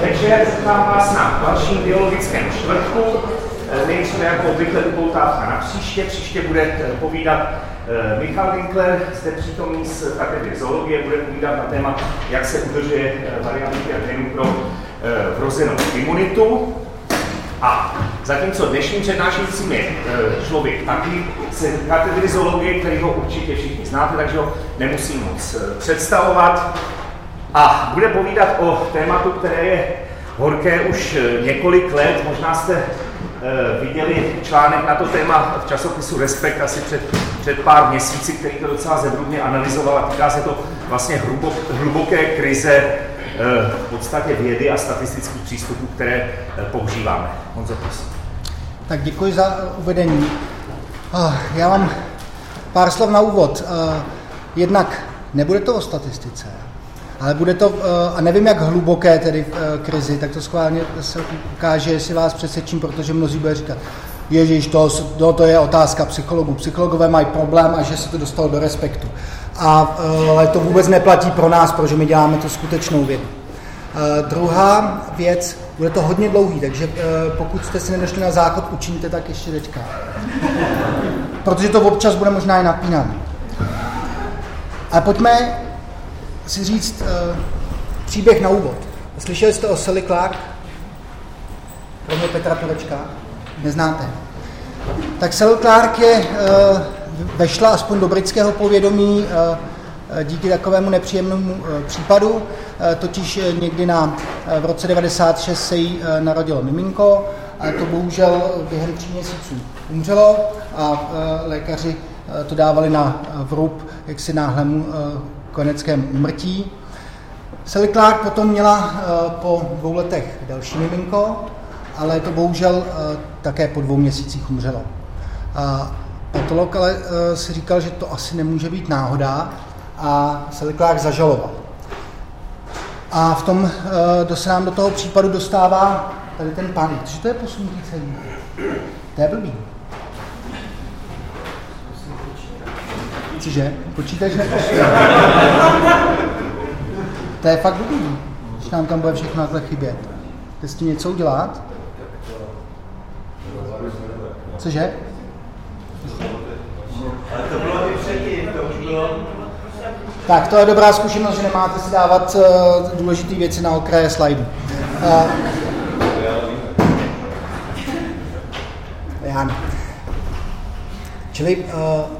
večer setkám vás na dalším biologickém čtvrtku. Eh, Nejdříve jako obvykle upoutávka na příště. Příště bude eh, povídat eh, Michal Winkler, zde přítomný z katedry zoologie, bude povídat na téma, jak se udržuje varianty genů pro vrozenou imunitu. A zatímco dnešním přednášejícím je člověk taky z katedry zoologie, který ho určitě všichni znáte, takže ho nemusím moc představovat. A bude povídat o tématu, které je horké už několik let. Možná jste e, viděli článek na to téma v časopisu Respekt asi před, před pár měsíci, který to docela zevrubně analyzoval a týká se to vlastně hlubok, hluboké krize e, v podstatě vědy a statistických přístupů, které používáme. Honzo, prosím. Tak děkuji za uvedení. Já mám pár slov na úvod. Jednak nebude to o statistice, ale bude to, eh, a nevím, jak hluboké tedy eh, krizi, tak to schválně se ukáže, jestli vás přesvědčím, protože mnozí bude říkat, Ježíš, to, to, to je otázka psychologů. Psychologové mají problém a že se to dostalo do respektu. A, eh, ale to vůbec neplatí pro nás, protože my děláme tu skutečnou vědu. Uh, druhá věc, bude to hodně dlouhý, takže uh, pokud jste si nedošli na záchod, učiníte tak ještě teďka. Protože to občas bude možná i napínavé. A pojďme si říct uh, příběh na úvod. Slyšeli jste o Sally Clark? Kromě Petra Turečka? Neznáte. Tak Sally Clark je, uh, vešla aspoň do britského povědomí uh, díky takovému nepříjemnému případu. Totiž někdy na, v roce 96 se jí narodilo miminko a to bohužel během tří měsíců umřelo a lékaři to dávali na vrub jaksi náhlému koneckém umrtí. Sally Clark potom měla eh, po dvou letech další miminko, ale to bohužel eh, také po dvou měsících umřelo. Patolog ale eh, si říkal, že to asi nemůže být náhoda a Sally Clark zažaloval. A v tom, kdo se nám do toho případu dostává tady ten pán, že to je posunutý celý. To je blbý. Cože? Počítač nepočítá. to je fakt dobrý, když nám tam bude všechno takhle chybět. Jde s tím něco udělat? Cože? To bylo to už bylo... Tak, to je dobrá zkušenost, že nemáte si dávat uh, důležité věci na okraje slajdu. Uh, já ne. Čili uh,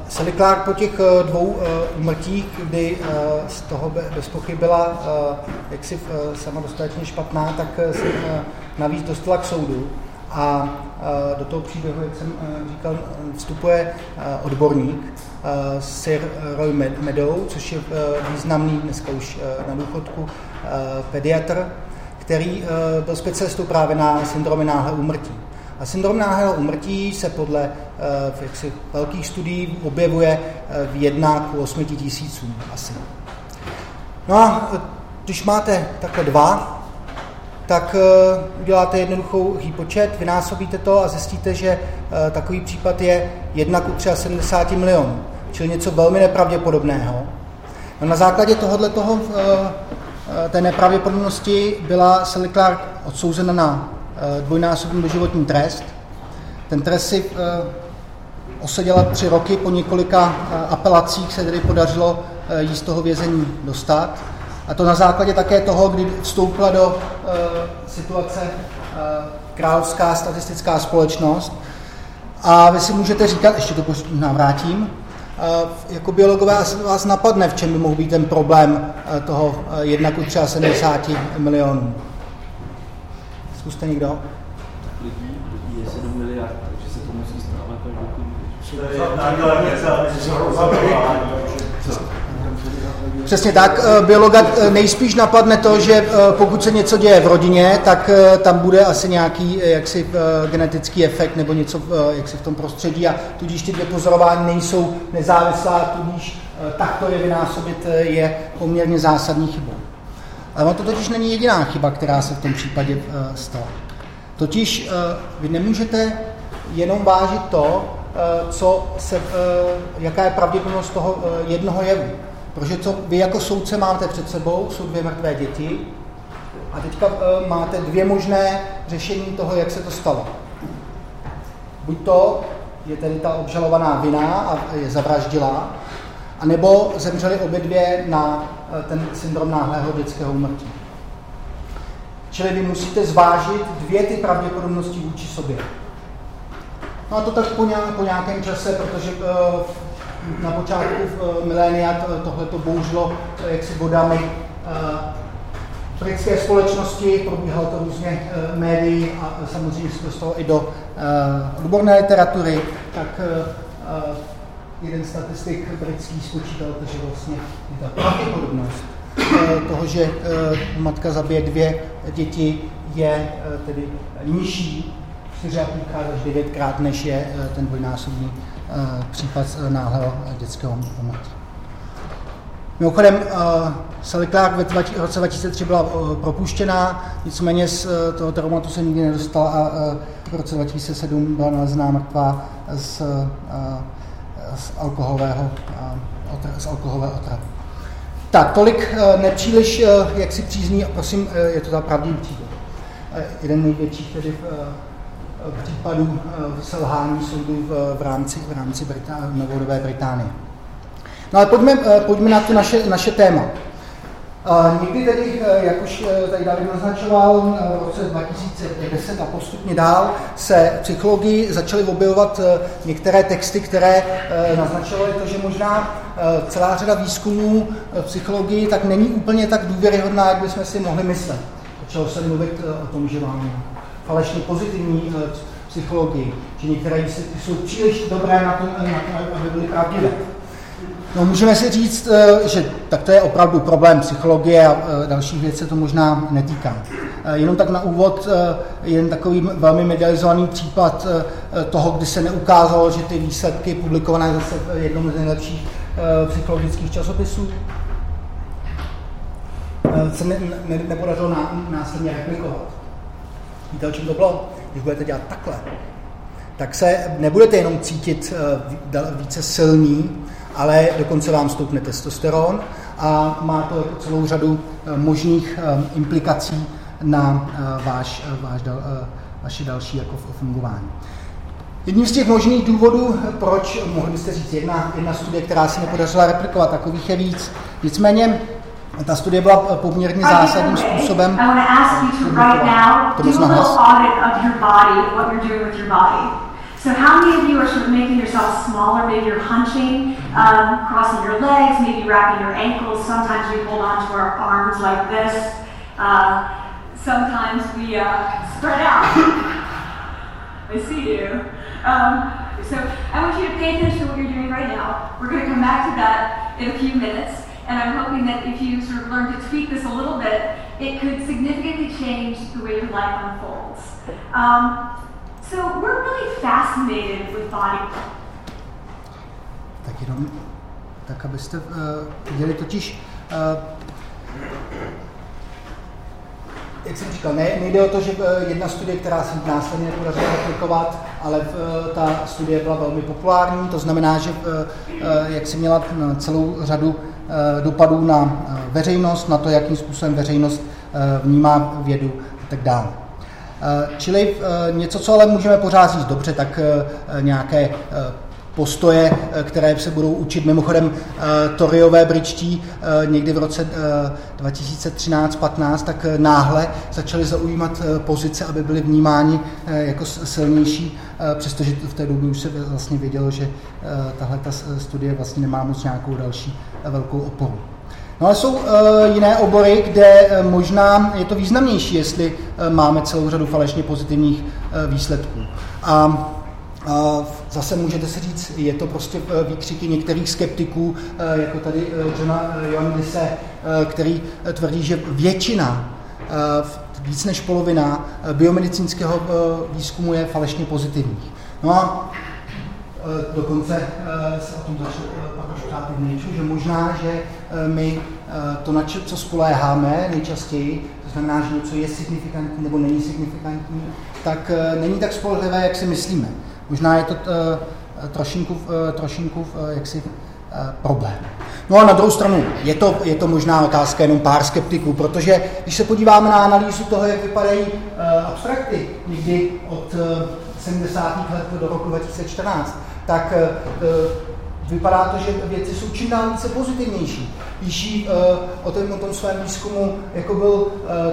Sally Clark po těch uh, dvou uh, umrtích, kdy uh, z toho be, bez pochyby byla uh, jaksi uh, sama dostatečně špatná, tak uh, se uh, navíc dostala k soudu a uh, do toho příběhu, jak jsem uh, říkal, vstupuje uh, odborník, uh, Sir Roy Meadow, což je uh, významný dneska už uh, na důchodku uh, pediatr, který uh, byl specialistou právě na syndromy náhle úmrtí. A syndrom náhlého umrtí se podle uh, jaksi, velkých studií objevuje uh, v 1 k 8 tisícům asi. No a uh, když máte takhle dva, tak uděláte jednoduchou výpočet, vynásobíte to a zjistíte, že takový případ je 1 k 73 milionů, čili něco velmi nepravděpodobného. No na základě tohohle toho, uh, té nepravděpodobnosti byla Sally Clark odsouzena na Eh, dvojnásobný doživotní trest. Ten trest si eh, oseděla tři roky, po několika eh, apelacích se tedy podařilo jí z toho vězení dostat. A to na základě také toho, kdy vstoupila do situace Královská statistická společnost. A vy si můžete říkat, ještě to navrátím, jako biologové vás napadne, v čem by mohl být ten problém toho 1 k 73 milionů. Zkuste někdo. Lidí, lidí je 7 miliard, takže se to musí stávat Přesně tak. Eh, biologa eh, nejspíš napadne to, že eh, pokud se něco děje v rodině, tak tam bude asi nějaký jaksi genetický efekt nebo něco jaksi v tom prostředí a tudíž ty dvě pozorování nejsou nezávislá, tudíž takto je vynásobit je poměrně zásadní chybou. Ale to totiž není jediná chyba, která se v tom případě uh, stala. Totiž uh, vy nemůžete jenom vážit to, uh, co se, jaká je pravděpodobnost toho jednoho jevu. Protože co vy jako soudce máte před sebou, jsou dvě mrtvé děti A teďka máte dvě možné řešení toho, jak se to stalo. Buď to je tedy ta obžalovaná vina a je zavraždila, anebo zemřeli obě dvě na ten syndrom náhlého dětského umrtí. Čili vy musíte zvážit dvě ty pravděpodobnosti vůči sobě. No a to tak po, nějak, po nějakém čase, protože uh, na počátku uh, milénia to, tohle to bouřilo jaksi vodami uh, britské společnosti, probíhalo to různě médií a samozřejmě se dostalo i do odborné literatury, tak jeden statistik britský spočítal, že vlastně je ta pravděpodobnost uh, toho, že uh, matka zabije dvě děti, je uh, tedy nižší 4,5 krát až 9 krát, než je eh, ten dvojnásobný eh, případ eh, náhlého dětského umrtí. Mimochodem, Sally Clark v roce 2003 byla propuštěná, nicméně z toho traumatu se nikdy nedostala a v roce 2007 byla nalezená mrtvá z, z alkoholového z alkoholové otravy. Tak, tolik nepříliš, jak si přízní, prosím, je to ta pravdivý příběh. Jeden největších tedy eh, selhání soudů v, v rámci, v rámci Britá- novodobé Británie. No ale pojďme, pojďme na to naše, naše téma. Někdy tedy, jak už tady David naznačoval, v roce 2010 a postupně dál se v psychologii začaly objevovat některé texty, které naznačovaly to, že možná celá řada výzkumů v psychologii tak není úplně tak důvěryhodná, jak bychom si mohli myslet. Začalo se mluvit o tom, že máme falešně pozitivní eh, psychologii, že některé jsou příliš dobré na to aby byly pravdivé. No, můžeme si říct, eh, že tak to je opravdu problém psychologie a eh, dalších věcí se to možná netýká. Jenom tak na úvod, jen takový velmi medializovaný případ toho, kdy se neukázalo, že ty výsledky publikované zase v jednom z nejlepších psychologických časopisů se ne, ne, nepodařilo následně replikovat. Víte, o čem to bylo? Když budete dělat takhle, tak se nebudete jenom cítit eh, více silný, ale dokonce vám stoupne testosteron a má to celou řadu eh, možných eh, implikací na váš, váš, vaše další jako fungování. Jedním z těch možných důvodů, proč, mohli byste říct, jedna, jedna studie, která se nepodařila replikovat, takových je víc. Nicméně ta studie byla poměrně zásadním způsobem. So how many of you are sort of making yourself smaller? Maybe you're hunching, um, crossing your legs, maybe wrapping your ankles. Sometimes we hold on to our arms like this. Uh, sometimes we uh, spread out. I see you. Um, so I want you to pay attention to what you're doing right now. We're going to come back to that in a few minutes. And I'm hoping that if you sort of learn to tweak this a little bit, it could significantly change the way your life unfolds. Um, so we're really fascinated with body. Tak jenom, tak abyste uh, viděli totiž, uh, jak jsem říkal, ne, nejde o to, že eh, jedna studie, která se následně podařila replikovat, ale ta studie byla velmi populární, to znamená, že jak si měla celou řadu dopadů na veřejnost, na to, jakým způsobem veřejnost vnímá vědu a tak dále. Čili něco, co ale můžeme pořád říct dobře, tak nějaké postoje, které se budou učit. Mimochodem, Toriové bričtí někdy v roce 2013-15 tak náhle začali zaujímat pozice, aby byli vnímáni jako silnější, přestože v té době už se vlastně vědělo, že tahle ta studie vlastně nemá moc nějakou další velkou oporu. No ale jsou uh, jiné obory, kde uh, možná je to významnější, jestli uh, máme celou řadu falešně pozitivních výsledků. A zase můžete si říct, je to prostě výkřiky některých skeptiků, jako tady Johna Joandise, uh, který tvrdí, že většina, víc než polovina biomedicínského výzkumu je falešně pozitivních. No a dokonce uh, se o tom začalo ptát i že možná, že eh, my eh, to, na co spoléháme nejčastěji, to znamená, že něco je signifikantní nebo není signifikantní, tak eh, není tak spolehlivé, jak si myslíme. Možná je to trošinku, trošinku jak si problém. No a na druhou stranu je to, je to možná otázka jenom pár skeptiků, protože když se podíváme na analýzu toho, jak vypadají abstrakty někdy od uh, 70. let do roku 2014, tak uh, vypadá to, že věci jsou čím dál více pozitivnější. Píší uh, o, tom, o tom svém výzkumu, jako byl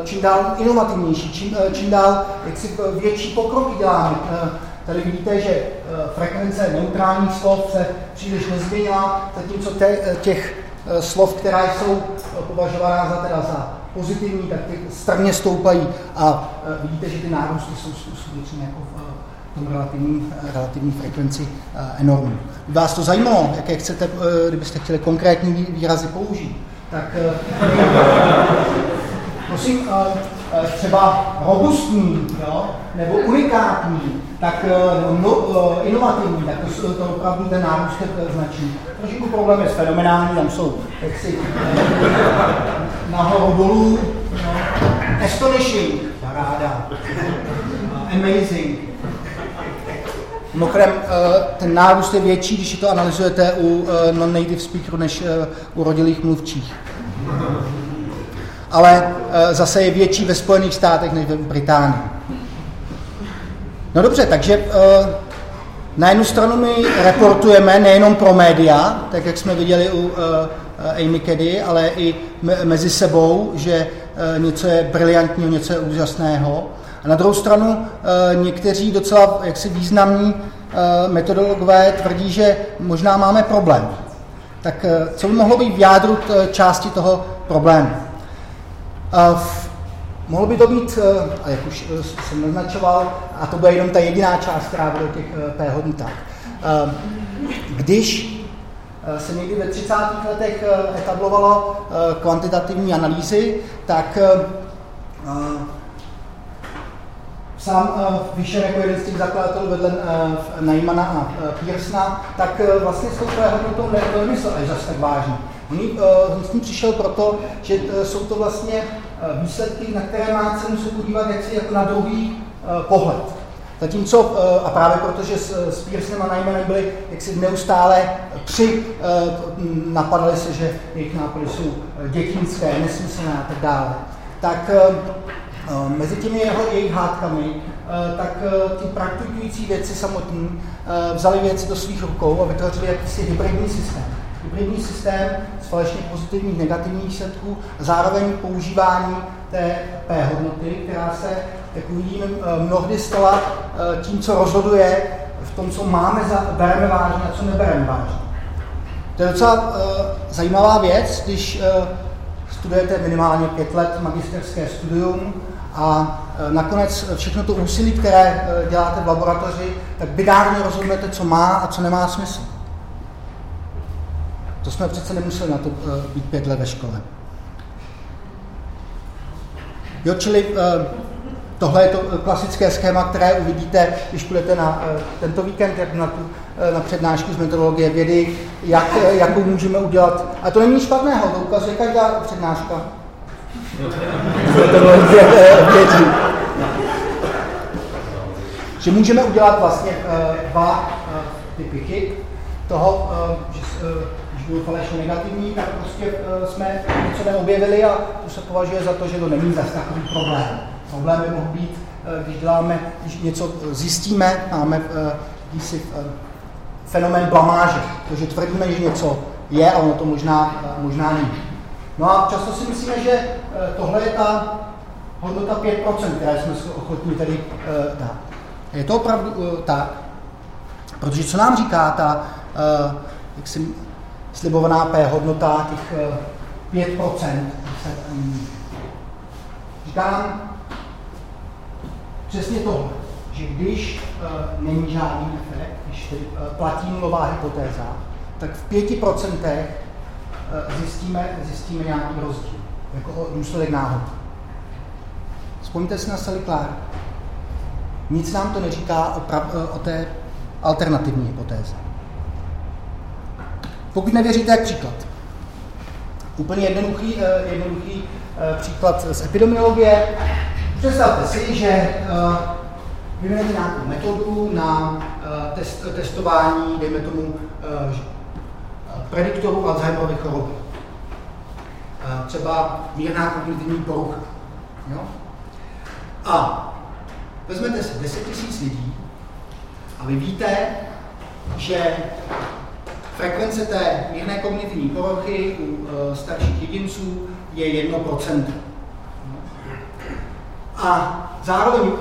čím dál inovativnější, čím, čím dál jak si větší pokroky děláme. Tady vidíte, že frekvence neutrálních slov se příliš nezměnila, zatímco těch slov, která jsou považována za, teda za pozitivní, tak ty strmě stoupají a vidíte, že ty nárůsty jsou skutečně jako tom relativní, relativní frekvenci enormní. Kdyby vás to zajímalo, jaké chcete, kdybyste chtěli konkrétní výrazy použít, tak prosím, třeba robustní, jo, nebo unikátní, tak no, inovativní, tak to, to opravdu ten nárůst je značný. Trošku problém je fenomenální, tam jsou jaksi nahoru dolů, no, astonishing, paráda, amazing. Mimochodem, ten nárůst je větší, když to analyzujete u non-native speakerů, než u rodilých mluvčích ale eh, zase je větší ve Spojených státech než v Británii. No dobře, takže eh, na jednu stranu my reportujeme nejenom pro média, tak jak jsme viděli u eh, Amy Cady, ale i mezi sebou, že něco je brilantního, něco je úžasného. A na druhou stranu někteří docela jaksi významní metodologové tvrdí, že možná máme problém. Tak co by mohlo být v jádru části toho problému? Mohlo by to být, a jak už jsem naznačoval, a to bude jenom ta jediná část, která bude těch P hodnotách. Když se někdy ve 30. letech etablovalo kvantitativní analýzy, tak sám uh, Fischer jako jeden z těch zakladatelů vedle uh, Neymana a uh, Pearsona, tak vlastně s tou hodnotou ne, nemyslel až zase tak vážně. On, s tím přišel proto, že jsou to vlastně výsledky, na které má cenu se podívat jaksi jako na druhý uh, pohled. Zatímco, a právě protože s, s Pearsonem a Nymanem byli jaksi neustále při, napadali se, že jejich nápady jsou dětinské, nesmyslné a tak dále, tak mezi těmi jeho, jejich hádkami, tak ty praktikující věci samotní vzali věci do svých rukou a vytvořili jakýsi hybridní systém hybridní systém z falešně pozitivních negativních výsledků, zároveň používání té P hodnoty, která se, jak uvidíme, eh, mnohdy stala eh, tím, co rozhoduje v tom, co máme, za, bereme vážně a co nebereme vážně. To je docela uh, zajímavá věc, když uh, studujete minimálně pět let magisterské studium a uh, nakonec všechno to úsilí, které uh, děláte v laboratoři, tak binárně rozhodnete, co má a co nemá smysl. To jsme přece nemuseli na to uh, být pět let ve škole. Jo, čili tohle je to klasické schéma, které uvidíte, když půjdete na tento víkend, jak na, tu, na přednášku z metodologie vědy, jak, jakou můžeme udělat. A to není špatného, to ukazuje každá přednáška. Že můžeme udělat vlastně uh, dva uh, typy chyb. Toho, uh, že, uh, byl falešně negativní, tak prostě jsme něco neobjevili a to se považuje za to, že to není zase takový problém. Problém by mohl být, když děláme, když něco zjistíme, máme uh, fenomén blamáže, protože tvrdíme, že něco je a ono to možná, možná není. No a často si myslíme, že uh, tohle je ta hodnota 5%, která jsme ochotní tedy uh, dát. Je to opravdu uh, tak? Protože co nám říká ta, jak si slibovaná P hodnota těch 5%. Se, um, říkám přesně to, že když není žádný efekt, když platí nulová hypotéza, tak v 5% uh, zjistíme, zjistíme nějaký rozdíl, jako důsledek náhody. Vzpomněte si na Sally Clark. Nic nám to neříká o, prav, o té alternativní hypotéze. Pokud nevěříte, jak příklad. Úplně jednoduchý, uh, jednoduchý příklad z epidemiologie. Představte si, že vyvinete nějakou metodu na test, testování, dejme tomu, prediktorů Alzheimerovy choroby. Třeba mírná kognitivní porucha. Jo? A vezmete si 10 000 lidí a vy víte, že frekvence té mírné kognitivní poruchy u starších jedinců je 1%. A zároveň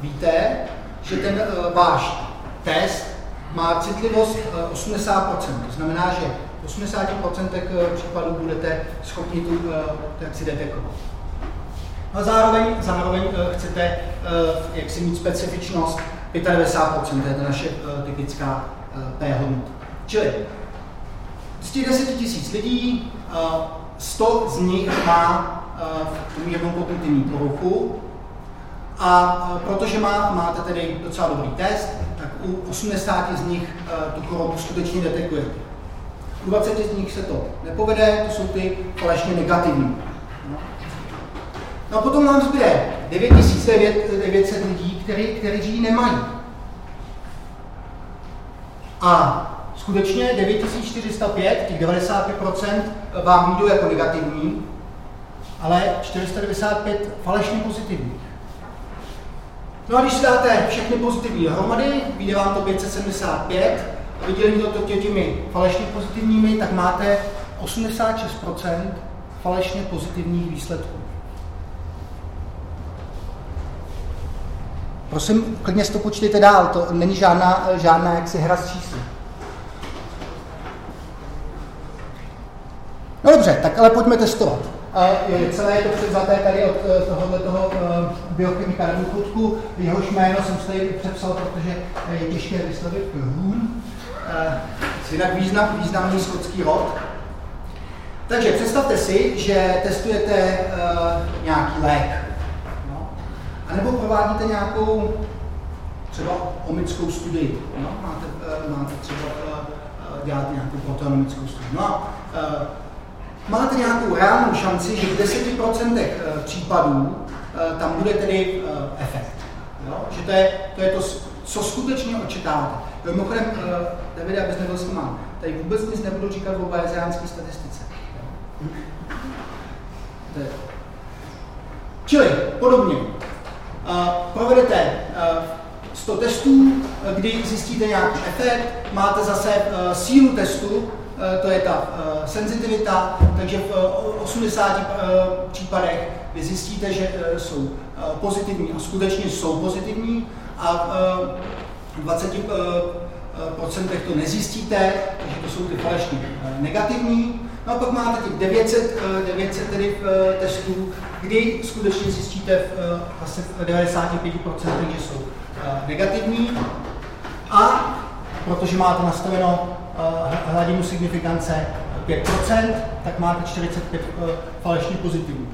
víte, že ten váš test má citlivost 80%. To znamená, že 80% případů budete schopni tu reakci detekovat. A zároveň, zároveň chcete jak si mít specifičnost 95%, to je ta naše typická P hodnota. Čili z těch 10 tisíc lidí 100 z nich má mírnou kognitivní poruchu, a protože má, máte tedy docela dobrý test, tak u 80 z nich tu chorobu skutečně detekujete. U 20 z nich se to nepovede, to jsou ty falešně negativní. No a potom nám zbyde 9900 lidí, který, kteří ji nemají. A skutečně 9405, těch 95% vám vyjdou jako negativní, ale 495 falešně pozitivních. No a když dáte všechny pozitivní dohromady, vyjde vám to 575, a vydělíte to těmi falešně pozitivními, tak máte 86% falešně pozitivních výsledků. Prosím, klidně si to počítejte dál, to není žádná, žádná jaksi hra s čísly. No dobře, tak ale pojďme testovat. Je, celé je to převzaté tady od eh, tohohle toho uh, biochemika důchodku. Jehož jméno jsem si tady přepsal, protože je těžké vyslovit. Hun. Uh, jinak význam, významný skotský rod. Takže představte si, že testujete uh, nějaký lék. No. A nebo provádíte nějakou třeba omickou studii. No. Máte, uh, máte třeba uh, dělat nějakou proteonomickou studii. No a uh, máte nějakou reálnou šanci, že v 10% eh, případů eh, tam bude tedy eh, efekt. Jo? Že to je, to je to, co skutečně očekáváte. Mimochodem, Davide, abys nebyl zklamán, tady vůbec nic nebudu říkat o bayesiánské statistice. Je. Čili, podobně, provedete 100 testů, kdy zjistíte nějaký efekt, máte zase sílu testu, Eh, to je ta senzitivita, takže v uh, 80 uh, případech vy zjistíte, že jsou pozitivní a skutečně jsou pozitivní a v uh, 20 uh, procentech to nezjistíte, takže to jsou ty falešně negativní. No a pak máte těch 900, uh, 900 tedy testů, kdy skutečně zjistíte v, asi v 95%, že jsou negativní. A protože máte nastaveno hladinu signifikance 5%, tak máte 45 eh, falešně pozitivní.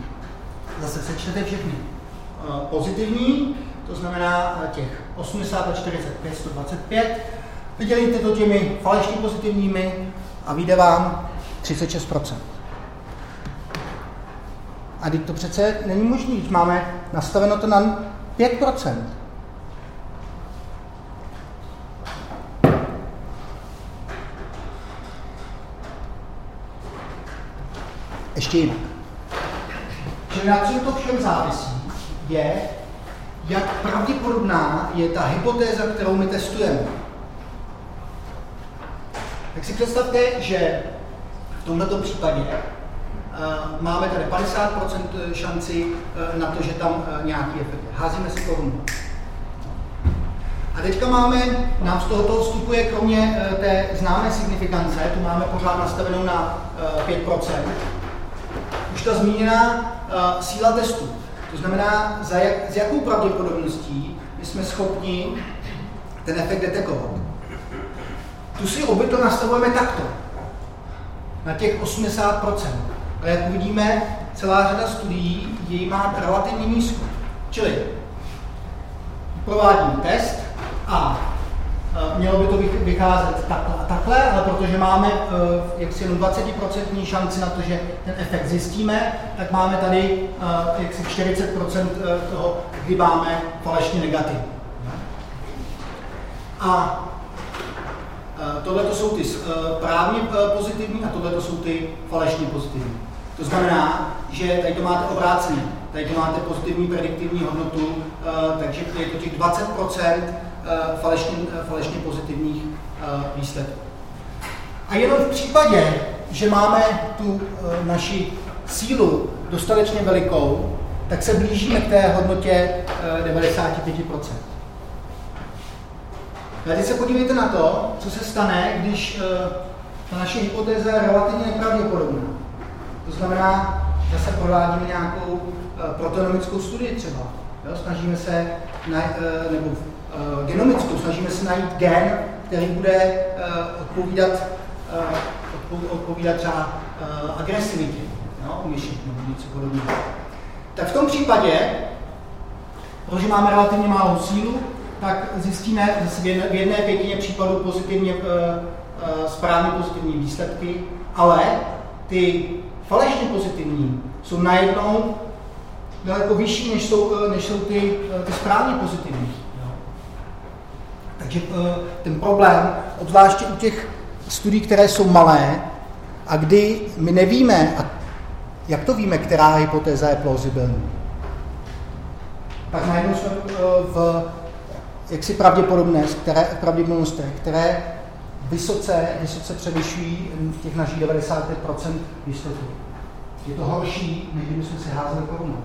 Zase sečtete všechny pozitivní, to znamená těch 80 a 45, 125, vydělíte to těmi falešně pozitivními a vyjde vám 36%. A teď to přece není možné, když máme nastaveno to na 5%. ještě jinak. Že na čem to všem závisí, je, jak pravděpodobná je ta hypotéza, kterou my testujeme. Tak si představte, že v tomto případě uh, máme tady 50% šanci uh, na to, že tam nějaký efekt je. Házíme si korunu. A teďka máme, nám z tohoto vstupuje kromě té známé signifikance, tu máme pořád nastavenou na uh, 5%, už ta zmíněná síla testu. To znamená, za jak, s jakou pravděpodobností my jsme schopni ten efekt detekovat. Tu si obvykle nastavujeme takto, na těch 80%. Ale jak uvidíme, celá řada studií jej má relativně nízko. Čili provádím test a mělo by to vycházet takhle a takhle, ale protože máme eh, jaksi jenom 20% šanci na to, že ten efekt zjistíme, tak máme tady eh, jaksi 40% toho, kdy máme falešně negativní. A Tohle to jsou ty právně pozitivní a tohle to jsou ty falešně pozitivní. To znamená, že tady to máte obráceně. Tady to máte pozitivní prediktivní hodnotu, takže je to těch 20 falešně, falešně pozitivních výsledků. A jenom v případě, že máme tu naši sílu dostatečně velikou, tak se blížíme k té hodnotě 95%. A teď se podívejte na to, co se stane, když ta naše hypotéza je relativně nepravděpodobná. To znamená, že se provádíme nějakou proteonomickou studii třeba. Jo? Snažíme se, na, nebo genomickou, snažíme se najít gen, který bude odpovídat, odpovídat třeba agresivitě no, myši nebo něco podobného. Tak v tom případě, protože máme relativně malou sílu, tak zjistíme v jedné pětině případů pozitivně, správně pozitivní výsledky, ale ty falešně pozitivní jsou najednou daleko vyšší, než jsou, než jsou ty, ty správně pozitivní. Takže ten problém, obzvláště u těch studií, které jsou malé, a kdy my nevíme, a jak to víme, která hypotéza je plausibilní? Tak najednou jsme eh, v jaksi pravděpodobné, které, pravděpodobnostech, které vysoce, vysoce převyšují těch našich 95% jistoty. Je to horší, než kdybychom si házeli korunu.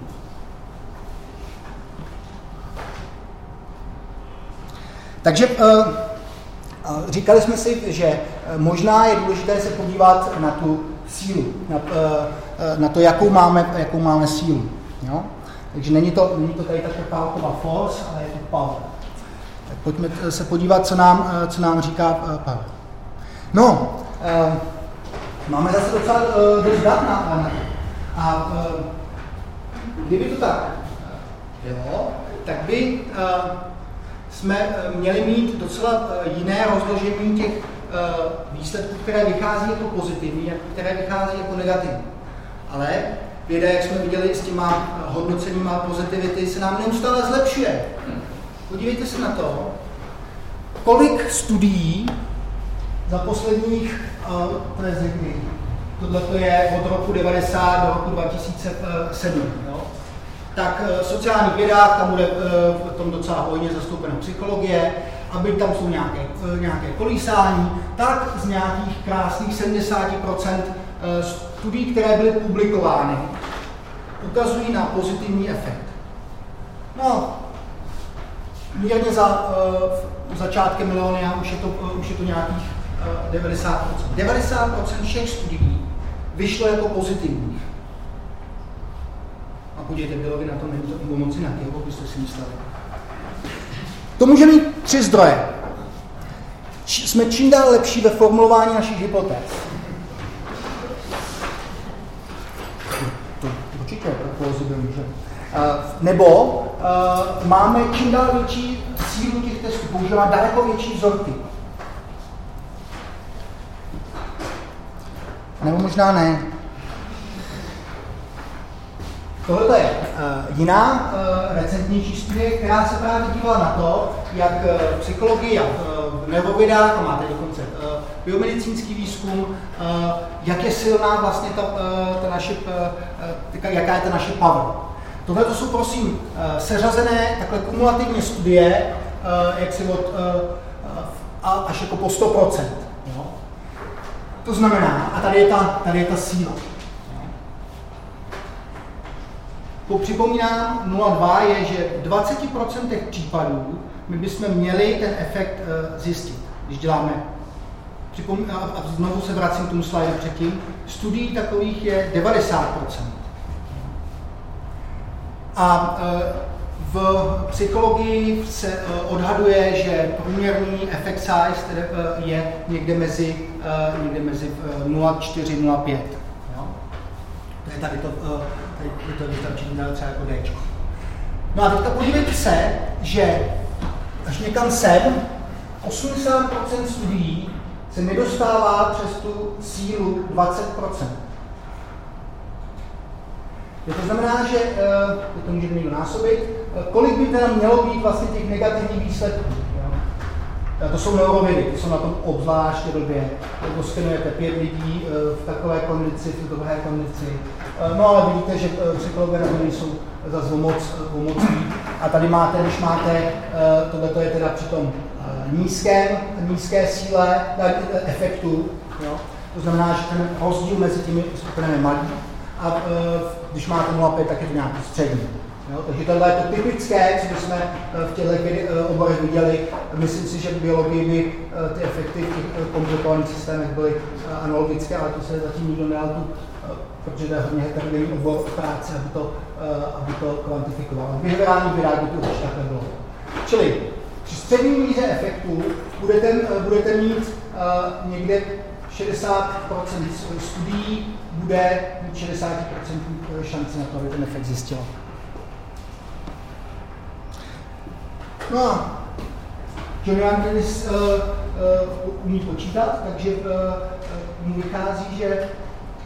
Takže uh, říkali jsme si, že možná je důležité se podívat na tu sílu, na, eh, eh, na to, jakou máme, jakou máme sílu. Jo? Takže není to, není to tady také Pálkova force, ale je to power. Tak pojďme se podívat, co nám, eh, co nám říká Pavel. No, máme zase docela dost dat na, na A kdyby to tak bylo, tak by jsme měli mít docela jiné rozložení těch Eh, výsledků, které vychází jako pozitivní, které vychází jako negativní. Ale věda, jak jsme viděli s těma hodnoceníma pozitivity, se nám neustále zlepšuje. Podívejte se na to, kolik studií za posledních, uh, tohle je od roku 90 do roku 2007. Jo? Tak v sociálních vědách, tam bude v tom docela hojně zastoupena psychologie, a byť tam jsou nějaké, eh, nějaké kolísání, tak z nějakých krásných 70% eh, studií, které byly publikovány, ukazují na pozitivní efekt. No, mírně za začátkem milénia už je to, už je to nějakých uh, 90%. 90% všech studií vyšlo jako pozitivních. Podívejte, bylo by na tom, není to pomoci na těch, byste si mysleli. To může mít tři zdroje. Jsme čím dál lepší ve formulování našich hypotéz. To určitě plausibilní, že? Nebo uh, máme čím dál větší sílu těch testů, používáme daleko větší vzorky. Nebo možná ne. Tohle je uh, jiná uh, recentnější studie, která se právě dívala na to, jak uh, psychologii a uh, neurovědách, a máte dokonce biomedicínský výzkum, jak je silná vlastně ta, ta naše, jaká je ta naše power. Tohle to jsou prosím seřazené takhle kumulativní studie, jak si od až jako po 100%. Jo? To znamená, a tady je ta, tady je ta síla. Připomínám, 0,2 je, že v 20% případů my bychom měli ten efekt uh, zjistit, když děláme. Připom- a, znovu se vracím k tomu slajdu předtím. Studií takových je 90%. A uh, v psychologii se uh, odhaduje, že průměrný efekt size je někde mezi, někde mezi uh, 0,4 0,5. To je tady to, je to vyznačení třeba jako D. No a teďka podívejte se, že až někam sem 80% studií se nedostává přes tu sílu 20%. To znamená, že eh, to můžeme někdo násobit, eh, kolik by teda mělo být vlastně těch negativních výsledků. Jo? To jsou neurovědy, ty jsou na tom obzvláště blbě. Nebo skenujete pět lidí v takové kondici, v dobré kondici. No ale vidíte, že psychologové na to nejsou za moc, moc A tady máte, když máte, tohle je teda při tom nízkém, nízké síle, efektu, jo? to znamená, že ten rozdíl mezi těmi skupinami je malý a když máte 0,5, tak je to nějaký střední. Jo, takže tohle je to typické, co eh, v těchto eh, oborech viděli. Myslím si, že v biologii by eh, ty efekty v těch komplikovaných systémech byly analogické, ale to se zatím nikdo nedal tu, protože to je hodně heterogenní obor práce, aby to, aby to kvantifikoval. V behaviorálních vědách by to už takhle bylo. Čili při střední míře efektů budete, budete mít někde 60% studií bude mít 60% šanci na to, aby ten efekt zjistilo. No a John Dennis uh, uh, umí počítat, takže uh, mu vychází, že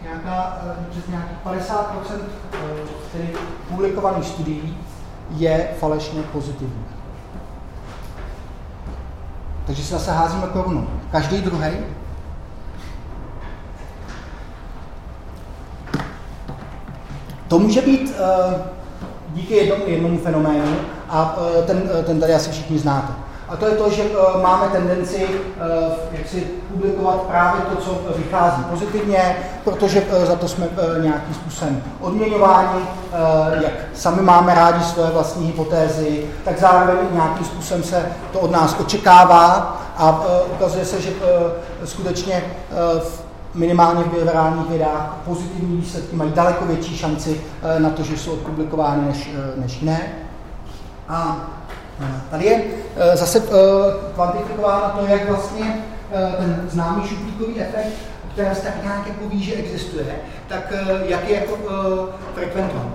nějaká, uh, přes nějakých 50% uh, tedy publikovaných studií je falešně pozitivní. Takže si zase házíme korunu. Každý druhý. To může být uh, díky jednomu, jednomu fenoménu, a e, ten, ten tady asi všichni znáte. A to je to, že máme tendenci jak si publikovat právě to, co vychází pozitivně, protože za to jsme nějakým způsobem odměňováni, jak sami máme rádi své vlastní hypotézy, tak zároveň nějakým způsobem se to od nás očekává a ukazuje se, že skutečně minimálně v behaviorálních vědách pozitivní výsledky mají daleko větší šanci na to, že jsou odpublikovány než, než jiné. A tady je zase kvantifikováno to, jak vlastně ten známý šuplíkový efekt, o kterém se tak nějak jako ví, že existuje, tak jak je jako frekventován.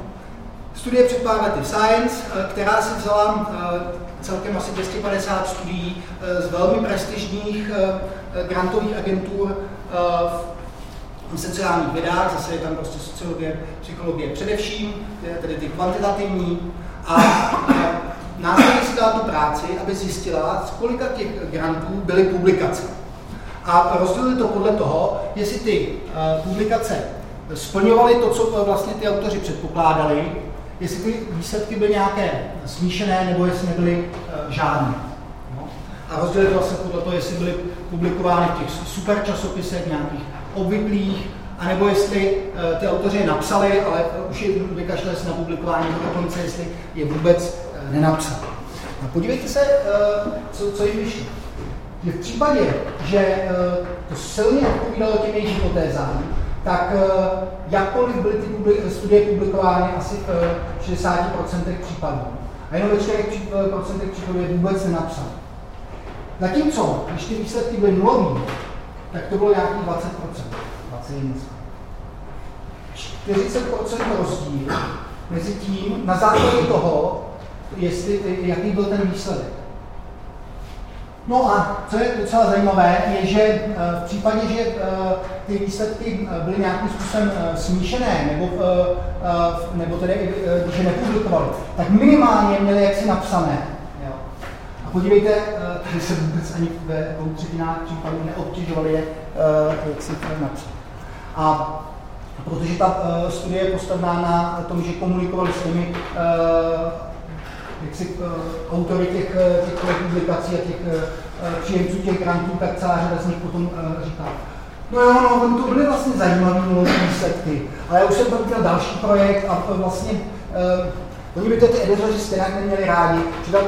Studie před pár lety Science, která si vzala celkem asi 250 studií z velmi prestižních grantových agentur v sociálních vědách, zase je tam prostě sociologie, psychologie především, tedy ty kvantitativní, a následně si dala tu práci, aby zjistila, z kolika těch grantů byly publikace. A rozdělili to podle toho, jestli ty uh, publikace splňovaly to, co uh, vlastně ty autoři předpokládali, jestli ty výsledky byly nějaké smíšené, nebo jestli nebyly uh, žádné. No. A rozdělili to vlastně podle toho, jestli byly publikovány v těch super časopisech, nějakých obvyklých, anebo jestli uh, ty autoři je napsali, ale už je vykašleli se na publikování, nebo dokonce jestli je vůbec uh, nenapsali. A podívejte se, uh, co, co jim vyšlo. Že v případě, že uh, to silně odpovídalo těm jejich hypotézám, tak uh, jakkoliv byly ty publi- studie publikovány asi v uh, 60% případů, a jenom ve 4% případů je vůbec nenapsal. Zatímco, když ty výsledky byly nulový, tak to bylo nějakých 20%. 40% rozdíl mezi tím, na základě toho, jestli, jaký byl ten výsledek. No a co je docela zajímavé, je, že eh, v případě, že eh, ty výsledky eh, byly nějakým způsobem smíšené, nebo, nebo tedy, že nepublikovali, tak minimálně měli jaksi napsané. Jo. A podívejte, tady se vůbec ani ve dvou třetinách případů neobtěžovali je, jak si to napsat. A protože ta studie je postavená na tom, že komunikovali s těmi jaksi, uh, autory těch, těch publikací a těch uh, příjemců těch grantů, tak celá řada z nich potom říká, No jo, no, on to byly vlastně zajímavé nulové výsledky, ale já už jsem pak měl další projekt a vlastně uh, oni by to ty editoři stejně neměli rádi, že uh,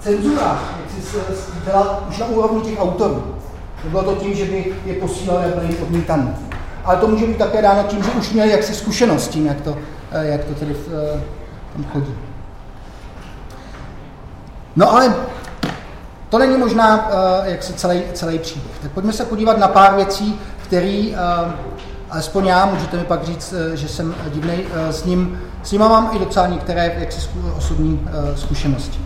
cenzura jak si, byla už na úrovni těch autorů. Nebylo to tím, že by je posílali a byli odmítaní ale to může být také dáno tím, že už měli jaksi zkušenost tím, jak to, eh, jak to tedy eh, tam chodí. No ale to není možná uh, jak se celý, celý příběh. Tak pojďme se podívat na pár věcí, které, uh, alespoň já, můžete mi pak říct, uh, že jsem divný, uh, s, ním, s ním mám i docela některé jaksi osobní uh, zkušenosti.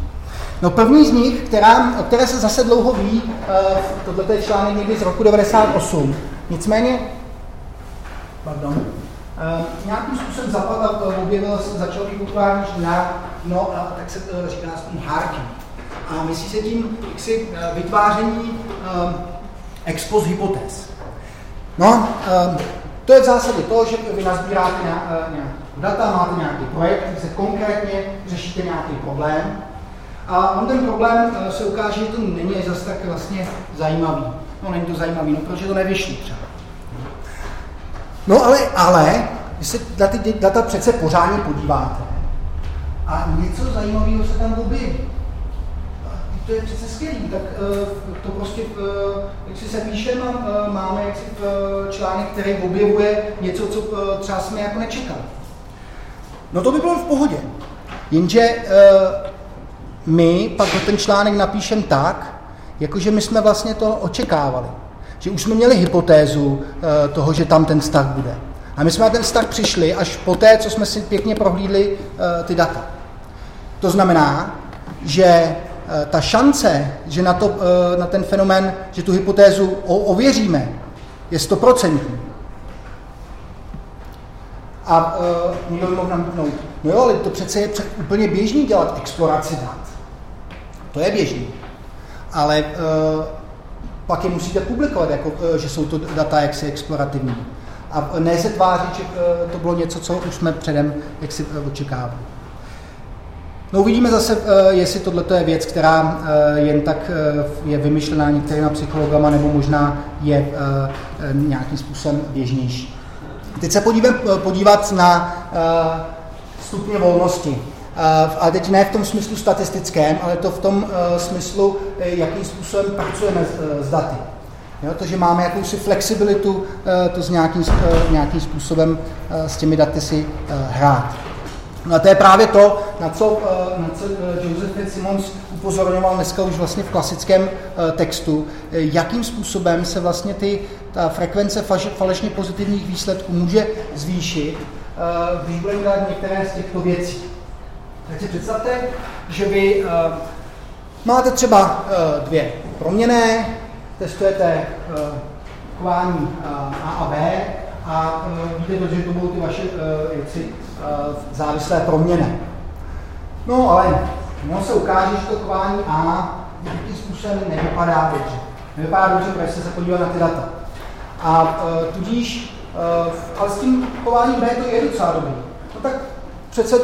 No první z nich, která, o které se zase dlouho ví, uh, tohle je článek někdy z roku 98, nicméně pardon, nějakým způsobem zapadl, objevil, začal být populární žena, no a tak se uh, říká aspoň hárky. a myslí se tím jaksi vytváření um, ex post hypotéz. No, um, to je v zásadě to, že vy nazbíráte nějaké data, máte nějaký projekt, který se konkrétně řešíte nějaký problém a on ten problém se ukáže, že to není zase tak vlastně zajímavý. No není to zajímavý, no protože to nevyšlo třeba. No ale, ale, když se na ty data přece pořádně podíváte a něco zajímavého se tam objeví, to je přece skvělý, tak uh, to prostě, uh, jak si se píšeme, uh, máme jak si uh, článek, který objevuje něco, co třeba jsme jako nečekali. No to by bylo v pohodě. Jenže my pak ten článek napíšeme tak, jakože my jsme vlastně to očekávali. Že už jsme měli hypotézu uh, toho, že tam ten vztah bude. A my jsme na ten vztah přišli až po té, co jsme si pěkně prohlídli uh, ty data. To znamená, že Eh, ta šance, že na, to, eh, na ten fenomén, že tu hypotézu ověříme, je stoprocentní. A někdo by mohl namítnout, no jo, ale to přece je úplně běžný dělat exploraci dat. To je běžný. Ale pak je musíte publikovat, jako, uh, že jsou to data jaksi explorativní. A ne se tvářit, že uh, to bylo něco, co už jsme předem jaksi očekávali. No uvidíme zase, eh, jestli tohle je věc, která eh, jen tak eh, je vymyšlená některými psychologama, nebo možná je nějakým způsobem běžnější. Teď se podívat na stupně volnosti. Ale teď ne v tom smyslu statistickém, ale to v tom smyslu, jakým způsobem pracujeme s daty. Jo, to, že máme jakousi flexibilitu, to s nějakým, nějakým způsobem s těmi daty si hrát. No a to je právě to, na co, eh, na co eh, Joseph Fitzsimmons upozorňoval dneska už vlastně v klasickém eh, textu, jakým způsobem se vlastně ty, ta frekvence falešně pozitivních výsledků může zvýšit, když budeme dělat některé z těchto věcí. Tak si představte, že vy máte třeba dvě proměné, testujete chování A a B a víte, že to budou ty vaše jaksi, Eh, závislé proměny. No ale ono se ukáže, že to chování A nějakým způsobem nevypadá dobře. Nevypadá dobře, protože se podívat na ty data. A e, tudíž, e, ale s tím chováním B to je docela dobrý. No tak přece e,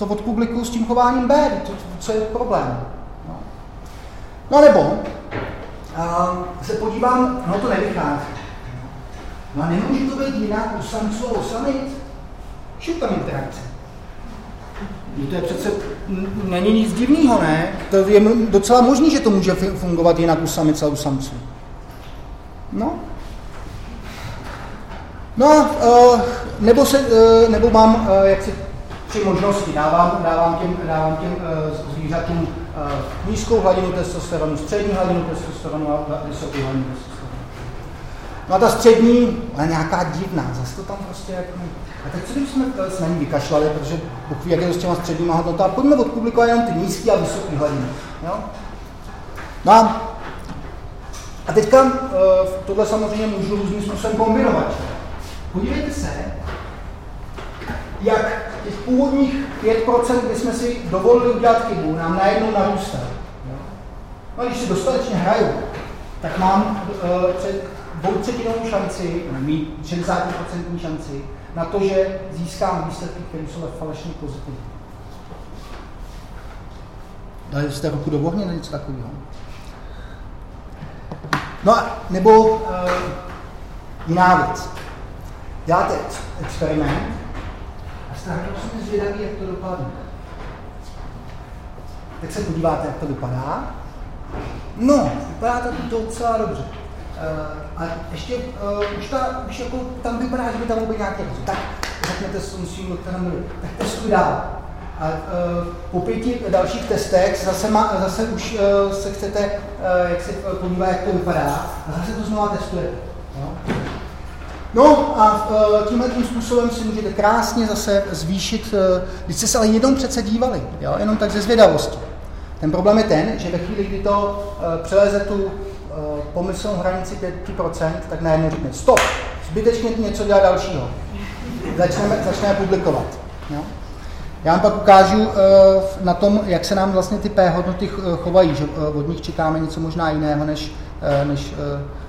to odpublikuju s tím chováním B, to, co je problém. No, no nebo a, se podívám, no to nevychází. No a nemůže to být jinak u samců a u samic? je tam interakce. No to je přece, není nic divného, ne? To je docela možné, že to může fungovat jinak u samice a u samců. No. No uh, nebo, se, uh, nebo mám, uh, jak si tři možnosti. Dávám, dávám těm, dávám těm uh, zvířatům uh, nízkou hladinu testosteronu, střední hladinu testosteronu a vysokou hladinu testosteronu. No a ta střední, ale nějaká divná, zase to tam prostě jako... A tak co jsme na ní vykašlali, protože pokud jak je to s těma středníma hodnotami, pojďme odpublikovat jenom ty nízké a vysoké hladiny. Jo? No a, a teďka uh, tohle samozřejmě můžu různým způsobem kombinovat. Podívejte se, jak těch původních 5%, kdy jsme si dovolili udělat chybu, nám najednou narůstá. No když si dostatečně hraju, tak mám uh, před šanci, mít 60% šanci, na to, že získám výsledky, které jsou falešně pozitivní. Dali jste ruku do ohně na něco takového? No a nebo uh, jiná věc. Děláte experiment jste hrozně zvědaví, jak to dopadne. Tak se podíváte, jak to vypadá. No, vypadá to docela dobře. Uh, a ještě uh, už, ta, už jako tam vypadá, že by tam být nějaký rozdíl. Tak řeknete s svým doktorem, tak testuj dál. A uh, po pěti dalších testech zase, má, zase už uh, se chcete, uh, jak se podívat, jak to vypadá, a zase to znovu testujete. No? No a uh, tímhle tím způsobem si můžete krásně zase zvýšit, uh, když jste se ale jenom přece dívali, jo? jenom tak ze zvědavosti. Ten problém je ten, že ve chvíli, kdy to uh, přeleze tu Eh, pomyslnou hranici 5%, tak najednou řekne stop, zbytečně něco dělat dalšího. Začneme, začneme publikovat. Jo? Já vám pak ukážu na tom, jak se nám vlastně ty P hodnoty chovají, že od nich čekáme něco možná jiného, než, než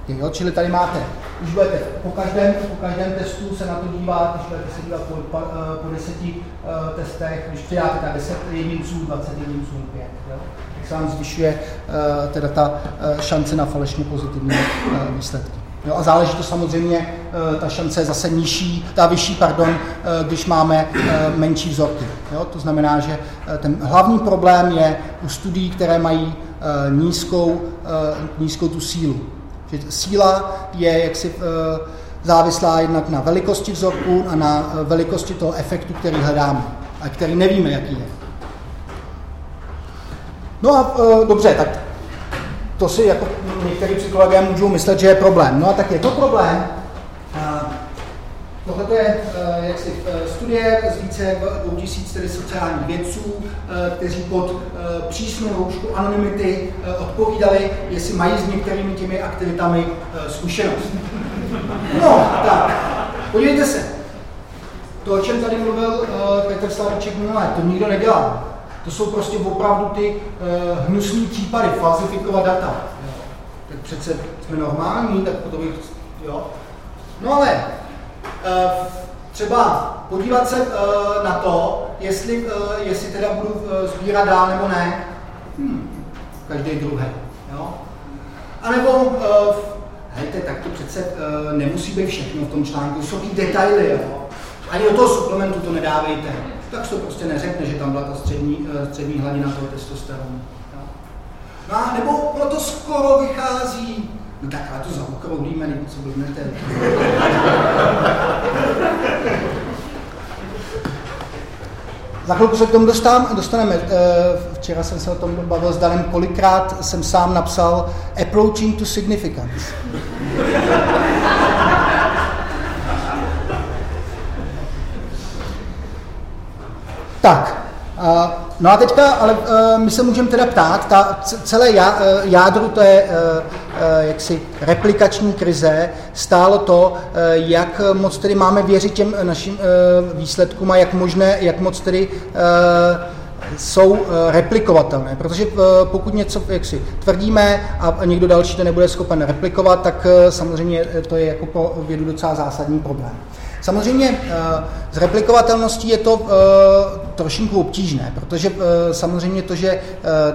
Jo? Čili tady máte, už budete po každém, po každém testu se na to dívat, když budete se dívat po, po, po deseti uh, testech, když přidáte ta 10 jedinců, 20 jedinců, 5, jo? tak se vám zvyšuje uh, teda ta uh, šance na falešně pozitivní uh, výsledky. Jo, a záleží to samozřejmě, ta šance je zase nižší, ta vyšší, pardon, když máme menší vzorky. Jo, to znamená, že ten hlavní problém je u studií, které mají nízkou, nízkou tu sílu. Že síla je jaksi eh, závislá jednak na velikosti vzorku a na eh, velikosti toho efektu, který hledáme a který nevíme, jaký je. No a e, dobře, tak to si jako některý psychologové můžou myslet, že je problém. No a tak je to problém. Tohle je uh, jaksi, uh, studie z více jak 2000 tedy sociálních vědců, uh, kteří pod přísnou roušku anonymity odpovídali, jestli mají s některými těmi aktivitami zkušenost. No, tak, podívejte se. To, o čem tady mluvil Petr Slaviček minulé, to nikdo nedělá. To jsou prostě opravdu ty hnusné případy, falsifikovat data. Tak přece jsme normální, tak to bych, jo. No ale Eh, třeba podívat se eh, na to, jestli, eh, jestli teda budu sbírat dál nebo ne. Hmm, každý druhý. Jo? A nebo, hejte, tak to přece nemusí být všechno v tom článku, jsou ty detaily. Jo? Ani do toho suplementu to nedávejte. Tak se to prostě neřekne, že tam byla ta střední, střední hladina toho testosteronu. No a nebo ono to skoro vychází No tak ale to zaokrouhlíme, nebo co blbnete. Za chvilku se k tomu dostám, dostaneme. Eh, včera jsem se o tom bavil s Danem, kolikrát jsem sám napsal Approaching to Significance. tak, No a teďka, ale uh, my se můžeme teda ptát, ta celé já, jádro uh, jaksi replikační krize stálo to, uh, jak moc tedy máme věřit těm našim uh, výsledkům a jak, možné, jak moc tedy jsou replikovatelné. Protože pokud něco jaksi tvrdíme a někdo další to nebude schopen replikovat, tak samozřejmě to je jako pro vědu docela zásadní problém. Samozřejmě z eh, replikovatelností je to eh, trošinku obtížné, protože eh, samozřejmě to, že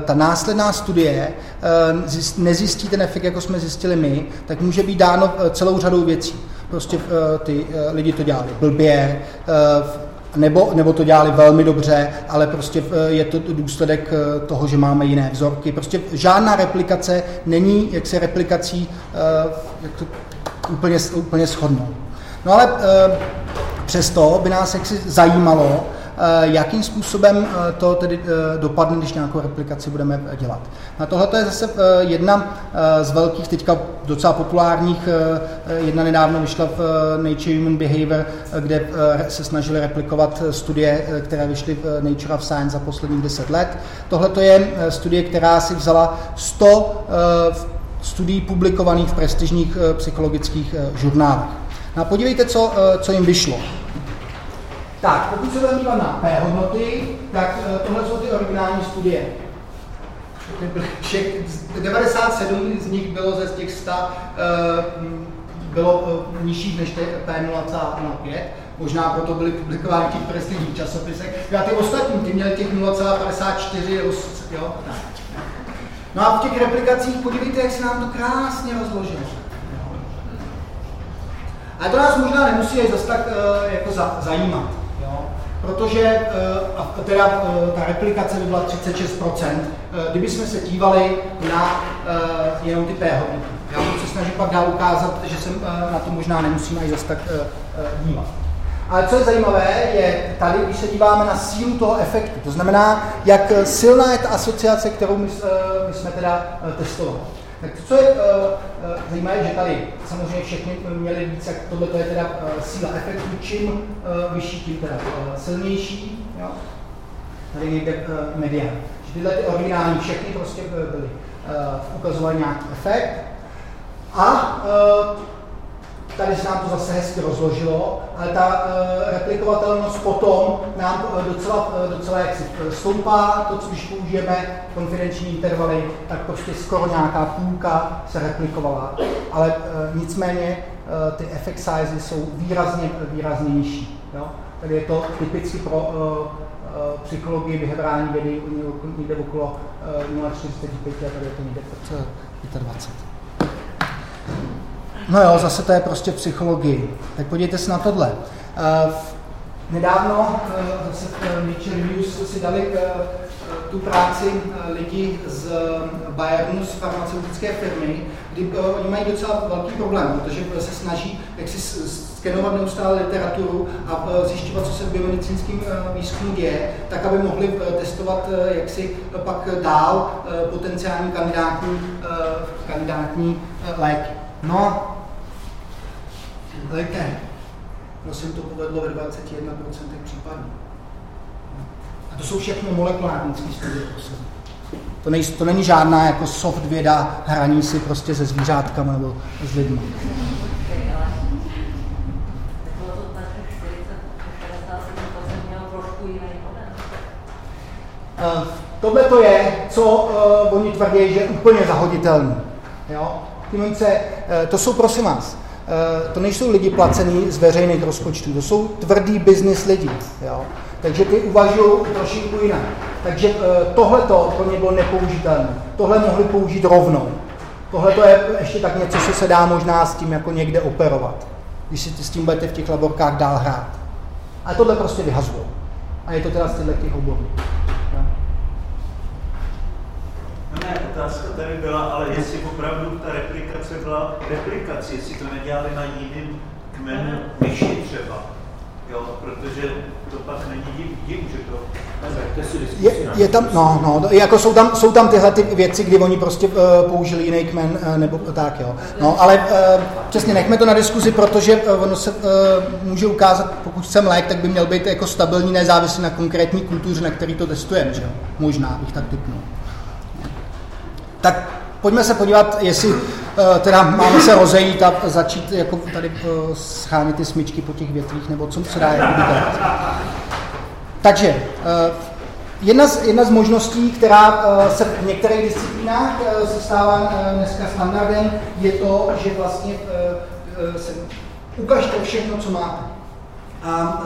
ta následná studie nezjistí ten efekt, jako jsme zjistili my, tak může být dáno celou řadou věcí. Prostě ty lidi to dělali blbě, nebo, nebo to dělali velmi dobře, ale prostě je to důsledek toho, že máme jiné vzorky. Prostě žádná replikace není jak se replikací jak to, úplně, úplně shodnou. No ale e, přesto by nás jaksi zajímalo, e, jakým způsobem e, to tedy dopadne, když nějakou replikaci budeme dělat. Na tohle je zase jedna z velkých, teďka docela populárních, jedna nedávno vyšla v Nature Human Behavior, kde se snažili replikovat studie, které vyšly v Nature of Science za posledních 10 let. Tohle je studie, která si vzala 100 studií publikovaných v prestižních psychologických žurnálech. No a podívejte, co, eh, co jim vyšlo. Tak, pokud se budeme na P hodnoty, tak eh, tohle jsou ty originální studie. 97 z nich bylo ze těch 100 eh, bylo nižších než P0,05. Možná proto byly publikovány v těch prestižních časopisech. A ty ostatní, ty měly těch 0,54, jo, No a v těch replikacích podívejte, jak se nám to krásně rozložilo. Ale to nás možná nemusí až zase tak uh, jako za, zajímat, jo? protože uh, teda uh, ta replikace by byla 36%, uh, kdybychom se dívali na jenom ty P hodnoty. Já budu se snažit pak dál ukázat, že se na to možná nemusíme až zase tak dívat. Ale co je zajímavé, je tady, když se díváme na sílu toho efektu, to znamená, jak silná je ta asociace, kterou my, my jsme teda testovali. Tak to, co je uh, uh, zajímavé, že tady samozřejmě všechny měli víc, jak tohle je teda uh, síla efektu, čím uh, vyšší, tím teda uh, silnější. Jo? Tady někde uh, median. Že tyhle ty originální všechny prostě byly uh, ukazovaly nějaký efekt. A uh, tady se nám to zase hezky rozložilo, ale ta replikovatelnost potom nám docela, docela jak si stoupá, to, co když použijeme konfidenční intervaly, tak prostě skoro nějaká půlka se replikovala, ale nicméně ty effect sizes jsou výrazně, výrazně nižší. Jo? Tady je to typicky pro uh, psychologii behaviorální vědy někde okolo uh, 0,45 a tady je to někde pod 25. No jo, zase to je prostě psychologii. Tak podívejte se na tohle. Uh, nedávno uh, zase Nature Reviews si dali tu práci lidi z Bayernu, z farmaceutické firmy, kdy oni mají docela velký problém, protože se snaží jak si skenovat neustále literaturu a zjišťovat, co se v biomedicínském výzkumu děje, tak aby mohli testovat jak si pak dál potenciální kandidátní, kandidátní léky. No léky. No se to povedlo ve 21% případů. A to jsou všechno molekulární studie. To, nej, to není žádná jako soft věda hraní si prostě se zvířátkami nebo s lidmi. Uh, tohle to je, co uh, oni tvrdí, že je úplně zahoditelný. Jo? Tymonce, uh, to jsou prosím vás, to nejsou lidi placený z veřejných rozpočtů, to jsou tvrdý business lidi. Jo? Takže ty uvažují trošku jinak. Takže uh, tohle to pro ně bylo nepoužitelné. Tohle mohli použít rovnou. Tohle to je ještě tak něco, co se dá možná s tím jako někde operovat, když si s tím budete v těch laborkách dál hrát. A tohle prostě vyhazují. A je to teda z těch oborů. Ne, otázka tady byla, ale jestli opravdu ta replikace byla replikace, jestli to nedělali na jiném kmenu myši třeba. Jo, protože to pak není div, div že to je, je tam, no, no, jako jsou tam, jsou tam tyhle ty věci, kdy oni prostě uh, použili jiný kmen, uh, nebo tak, jo. No, ale uh, přesně nechme to na diskuzi, protože uh, ono se uh, může ukázat, pokud jsem lék, tak by měl být jako stabilní, nezávislý na konkrétní kultuře, na který to testujeme, že jo. Možná bych tak typnul. Tak pojďme se podívat, jestli uh, teda máme se rozejít a začít jako tady uh, schánit ty smyčky po těch větvích, nebo co se dá jako dělat. Takže uh, jedna z, jedna z možností, která se v některých disciplínách se stává dneska standardem, je to, že vlastně se ukažte všechno, co máte. A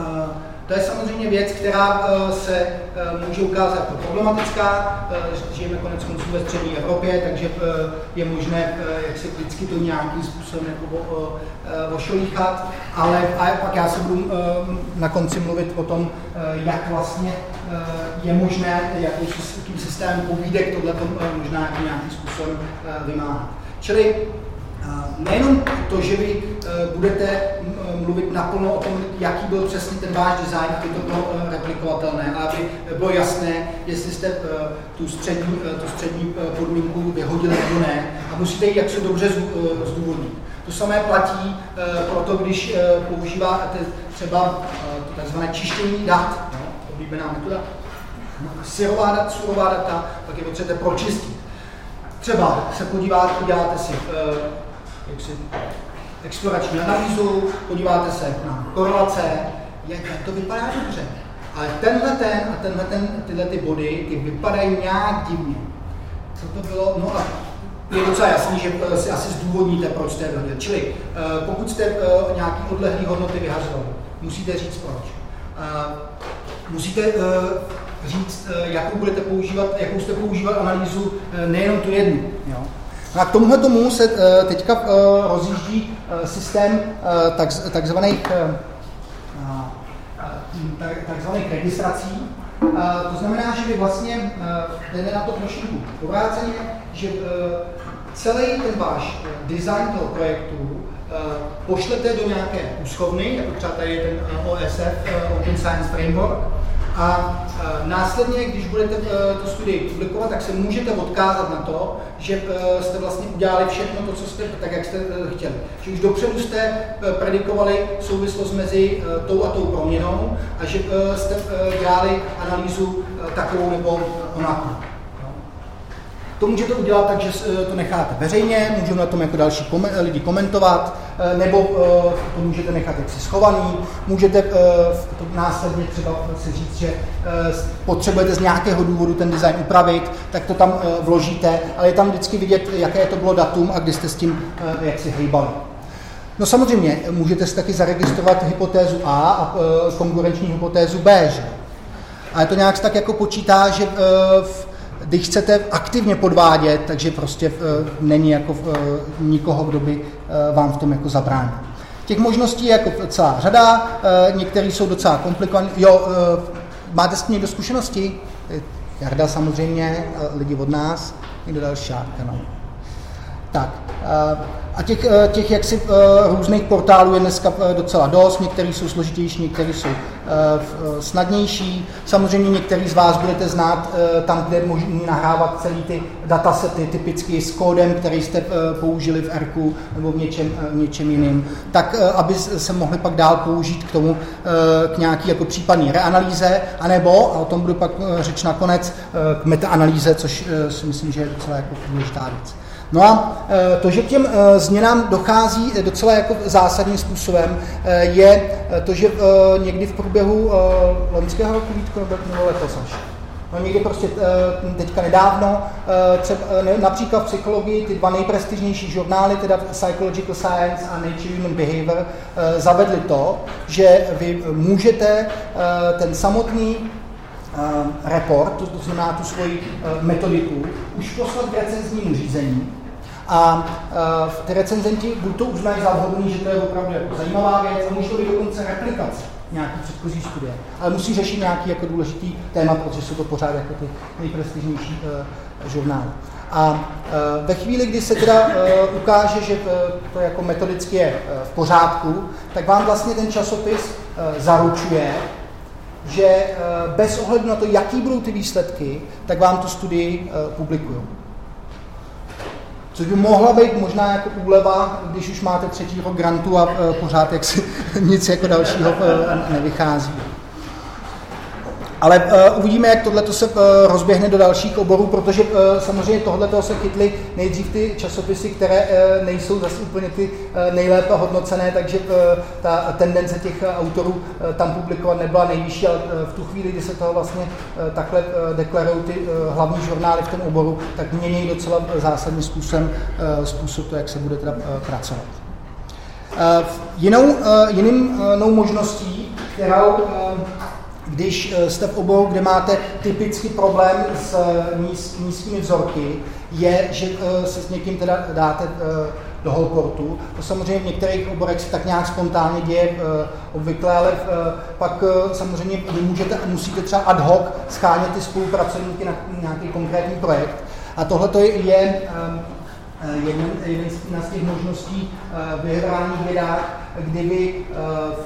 to je samozřejmě věc, která eh, se eh, může ukázat jako problematická. Eh, žijeme konec konců ve střední Evropě, takže je možné jak si vždycky to nějakým způsobem jako ošolíchat, ale a pak já se budu na konci mluvit o tom, jak vlastně je možné, jakým systémem povídek tohle možná jako nějakým způsobem vymáhat. Čili nejenom to, že vy eh, budete mluvit naplno o tom, jaký byl přesně ten váš design, aby to bylo eh, replikovatelné, a aby bylo jasné, jestli jste eh, tu střední, tu střední podmínku vyhodili nebo ne, a musíte ji jaksi dobře zdůvodnit. To samé platí pro to, když používáte třeba tzv. čištění dat, no, oblíbená metoda, syrová data, surová data, pak je potřebujete pročistit. Třeba se podíváte, uděláte si jaksi explorační analýzu, podíváte se na korelace, jak to vypadá dobře. Ale tenhle ten a tenhle ten, tyhle ty body, ty vypadají nějak divně. Co to bylo? No a je docela jasný, že eh, si asi zdůvodníte, proč jste vyhodil. Čili eh, pokud jste eh, nějaký odlehlý hodnoty vyhazovali, musíte říct proč. Musíte říct, jakou budete používat, jakou jste používat analýzu, nejenom tu jednu. Jo? No a k tomuhle tomu se eh, teďka eh, rozjíždí eh, systém takzvaných takzvaných registrací. To znamená, že vy vlastně jdete na to trošku obráceně, že celý ten váš design toho projektu pošlete do nějaké úschovny, jako třeba tady je ten OSF, Open Science Framework, a následně, když budete e, tu studii publikovat, tak se můžete odkázat na to, že e, jste vlastně udělali všechno to, co jste, tak jak jste e, chtěli. Že už dopředu jste predikovali souvislost mezi tou a tou proměnou a že jste dělali analýzu takovou nebo onakou. To můžete udělat tak, že to necháte veřejně, můžeme na tom jako další kom- lidi komentovat, nebo to můžete nechat jaksi schovaný, můžete následně třeba si říct, že potřebujete z nějakého důvodu ten design upravit, tak to tam vložíte, ale je tam vždycky vidět, jaké to bylo datum a kdy jste s tím jak si hejbali. No samozřejmě, můžete si taky zaregistrovat hypotézu A a konkurenční hypotézu B, že? Ale to nějak tak jako počítá, že v když chcete aktivně podvádět, takže prostě uh, není jako uh, nikoho, kdo by uh, vám v tom jako zabránil. Těch možností je jako celá řada, některé jsou docela komplikované. Jo, máte s tím někdo zkušenosti? Jarda samozřejmě, lidi od nás, někdo další, no. Tak, uh, a těch, eh, těch jaksi eh, různých portálů je dneska eh, docela dost, některý jsou složitější, některý jsou snadnější. Samozřejmě některý z vás budete znát tam, kde možný nahrávat celý ty datasety, typicky s kódem, který jste použili v ERKu nebo v něčem, v něčem jiným, tak aby se mohli pak dál použít k tomu, k nějaký jako případný reanalýze, anebo, a o tom budu pak řeč nakonec, k metaanalýze, což si myslím, že je docela jako důležitá věc. No a e, to, že k těm e, změnám dochází docela jako zásadním způsobem, e, je to, že někdy v průběhu loňského roku Vítko, nebo letos až, No někdy prostě teďka nedávno, třeba, například v psychologii ty dva nejprestižnější žurnály, teda Psychological Science a Nature Human Behavior, zavedli to, že vy můžete ten samotný report, to znamená tu svoji metodiku, už poslat k recenznímu řízení a v ty recenzenti buď to uznají za vhodný, že to je opravdu jako zajímavá věc, a může to být dokonce replikace nějaký předchozí studie, ale musí řešit nějaký jako důležitý téma, protože jsou to pořád jako ty nejprestižnější uh, žurnály. A uh, ve chvíli, kdy se teda uh, ukáže, že to jako metodicky je uh, v pořádku, tak vám vlastně ten časopis uh, zaručuje, že uh, bez ohledu na to, jaký budou ty výsledky, tak vám tu studii uh, publikují. Což by mohla být možná jako úleva, když už máte třetí rok grantu a e, pořád jak si nic jako dalšího e, nevychází. Ale uh, uvidíme, jak tohle se uh, rozběhne do dalších oborů, protože uh, samozřejmě tohle se chytly nejdřív ty časopisy, které uh, nejsou zase úplně ty uh, nejlépe hodnocené, takže uh, ta tendence těch autorů uh, tam publikovat nebyla nejvyšší, ale uh, v tu chvíli, kdy se toho vlastně uh, takhle uh, deklarují ty uh, hlavní žurnály v tom oboru, tak mění docela zásadním způsobem uh, způsob to, jak se bude teda uh, pracovat. Uh, jinou, uh, jiným uh, možností, kterou uh, když eh, jste v oboru, kde máte typický problém s eh, níz, nízkými vzorky, je, že eh, se s někým teda dáte do holportu. To samozřejmě v některých oborech se tak nějak spontánně děje obvykle, ale pak samozřejmě vy můžete, musíte třeba ad hoc schánět ty spolupracovníky na nějaký konkrétní projekt. A tohle je jedna z těch možností v vyhrání vědách, kdy vy uh,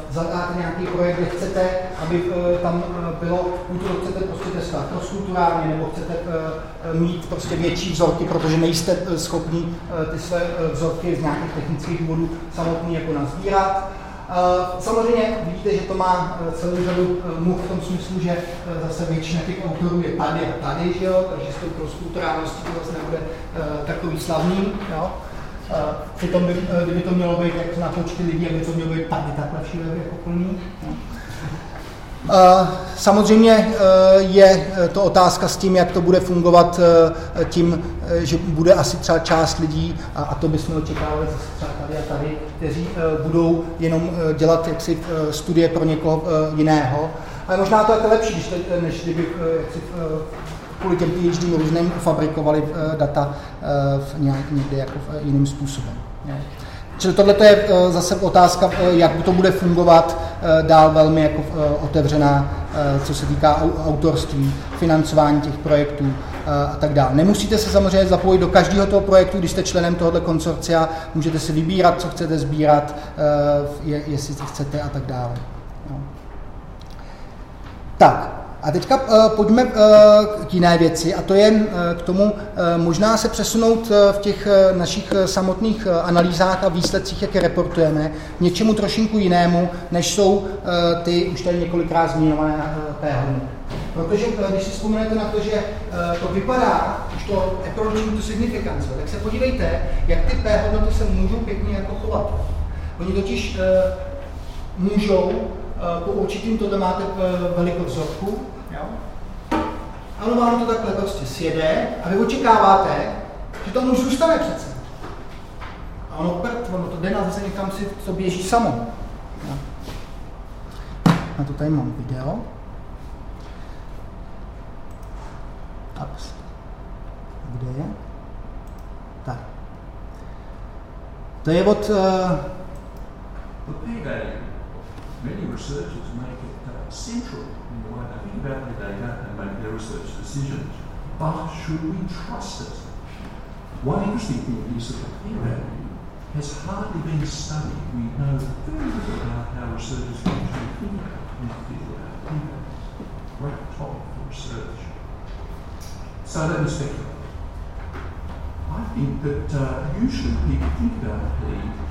zadáte nějaký projekt, kde chcete, aby uh, tam uh, bylo, buď to chcete prostě testovat cross-kulturálně, nebo chcete uh, mít prostě větší vzorky, protože nejste uh, schopni uh, ty své uh, vzorky z nějakých technických důvodů samotný jako nazbírat. Uh, samozřejmě vidíte, že to má celou řadu uh, much v tom smyslu, že uh, zase většina těch autorů je tady a tady, že jo? takže s tou cross-kulturálností to vlastně nebude takový slavný. Jo? Přitom, by, eh, kdyby to mělo být jak na počty lidí, aby to mělo být tady takhle všude jako plný. Samozřejmě eh, je to otázka s tím, jak to bude fungovat eh, tím, že bude asi třeba část lidí, a to bychom očekávali zase třeba tady a tady, kteří budou jenom dělat jaksi studie pro někoho jiného. Ale možná to je lepší, než kdyby kvůli těm PhD různým fabrikovali eh, data eh, v nějak, někde jako v eh, jiným způsobem. Čili tohle je zase otázka, jak to bude fungovat dál velmi jako otevřená, co se týká autorství, financování těch projektů a tak dále. Nemusíte se samozřejmě zapojit do každého toho projektu, když jste členem tohoto konsorcia, můžete si vybírat, co chcete sbírat, jestli chcete a tak dále. Tak, a teďka uh, pojďme uh, k jiné věci, a to je uh, k tomu možná se přesunout v těch našich samotných analýzách a výsledcích, jak je reportujeme, něčemu trošinku jinému, než jsou ty už tady několikrát zmínované uh, P hodnoty. Protože když si vzpomenete na to, že to vypadá, už to approaching to significance, tak se podívejte, jak ty P hodnoty se můžou pěkně jako chovat. Oni totiž můžou po určitým, tohle máte velikost vzorku, jo? a vám to takhle prostě sjede a vy očekáváte, že to už zůstane přece. A ono prd, ono to jde na zase někam si to běží samo. Ja. Na to tady mám video. Ups. Kde je? Tak. To je od... Uh, many researchers make it uh, central about their data and make their research decisions. But should we trust it? One interesting thing is that the p value has hardly been studied. We know very little about how researchers actually think in the field about p values. Great topic for research. So let me speculate. I think that uh, usually people think about p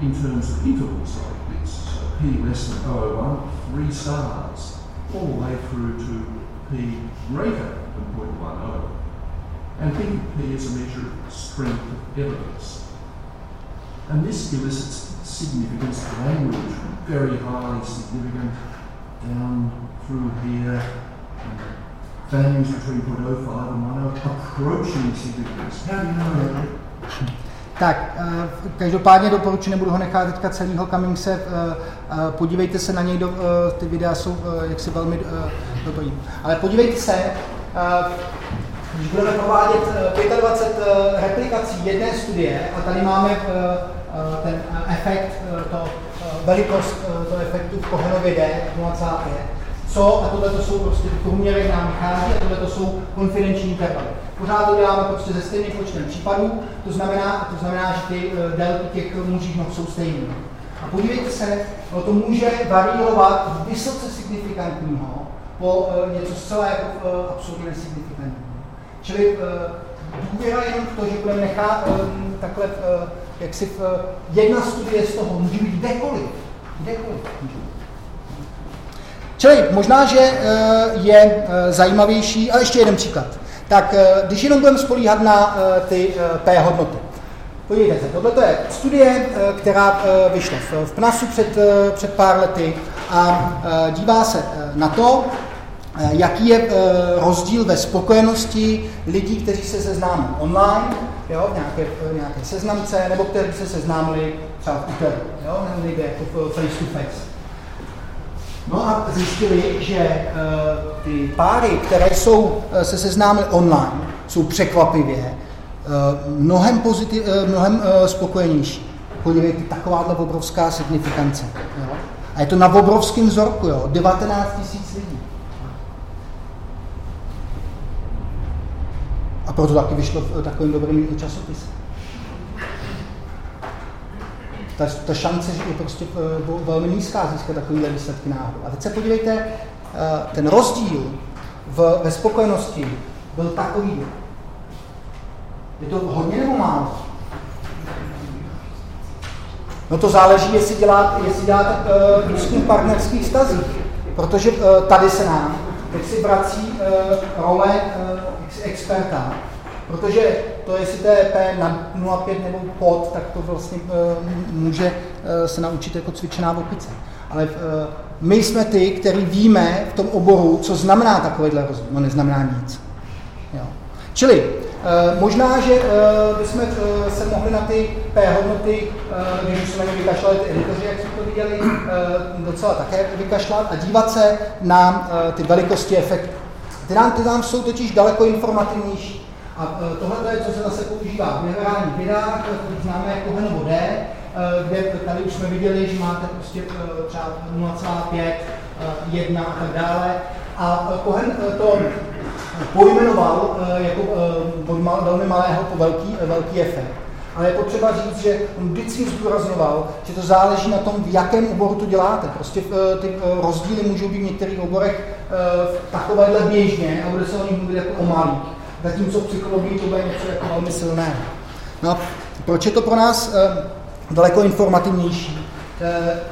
in terms of intervals like this. So p less than 0.01, three stars, all the way through to p greater than 0.10. And think of p as a measure of strength of evidence. And this elicits significance language, very highly significant, down through here, values between 0.05 and 10, approaching significance. How do you know that? Tak, uh, každopádně doporučuji, nebudu ho nechat teďka celýho Cummingse, podívejte se na něj, do, uh, ty videa jsou uh, jaksi velmi dobrý. Ale podívejte se, když budeme provádět 25 replikací jedné studie, a tady máme ten efekt, to velikost toho efektu v Kohenově D 0,5, co, a tohle to jsou prostě průměry nám vychází a tohle to jsou konfidenční intervaly. Pořád to děláme prostě ze stejným počtem případů, to znamená, to znamená, že ty délky těch můžích noh jsou stejné. A podívejte se, no to může variovat vysoce signifikantního po něco zcela jako absolutně nesignifikantního. Čili důvěra jenom v to, že budeme nechat takhle jak si jedna studie z toho může být kdekoliv. Kdekoliv Čili možná, že je zajímavější, ale ještě jeden příklad. Tak když jenom budeme spolíhat na ty P hodnoty. Podívejte se, tohle je studie, která vyšla v PNASu před, před pár lety a dívá se na to, jaký je rozdíl ve spokojenosti lidí, kteří se seznámí online jo, nějaké, nějaké seznamce, nebo kteří se seznámili třeba v úterý, jo, nejde jako face to face. No a zjistili, že ty páry, které jsou, se seznámily online, jsou překvapivě mnohem, pozitiv, uh, mnohem uh, spokojenější. Podívejte, takováhle obrovská signifikance. Jo? A je to na obrovském vzorku, jo? 19 000 lidí. A proto taky vyšlo v takovým dobrým časopise. Ta, ta šance je prostě velmi nízká získat takovýhle výsledky náhodou. A teď se podívejte, ten rozdíl v, ve spokojenosti byl takový. Je to hodně nebo málo? No to záleží, jestli děláte, jestli děláte uh, výzkum partnerských vztazích. Protože uh, tady se nám teď si vrací uh, role uh, experta, protože to, jestli to je P na 0,5 nebo pod, tak to vlastně uh, může uh, se naučit jako cvičená opice. Ale uh, my jsme ty, kteří víme v tom oboru, co znamená takovýhle rozdíl. No neznamená nic. Jo. Čili možná, že uh, bychom uh, se mohli na ty P hodnoty, když už se na ně vykašlali ty editoři, jak jsme to viděli, docela také vykašlat a dívat se na ty velikosti efektů. Ty nám, ty nám jsou totiž daleko informativnější. A tohle je, co se zase používá v behaviorálních videách, který známe jako Henovo D, e, kde tady už jsme viděli, že máte prostě třeba 0,5, 1 a tak dále. A Cohen to pojmenoval jako od velmi malého po velký, velký efekt. Ale je potřeba říct, že on vždycky zdůrazňoval, že to záleží na tom, v jakém oboru to děláte. Prostě ty rozdíly můžou být v některých oborech takovéhle běžně a bude se o nich mluvit jako o malých. Zatímco v psychologii to bude něco jako velmi silné. No proč je to pro nás daleko informativnější?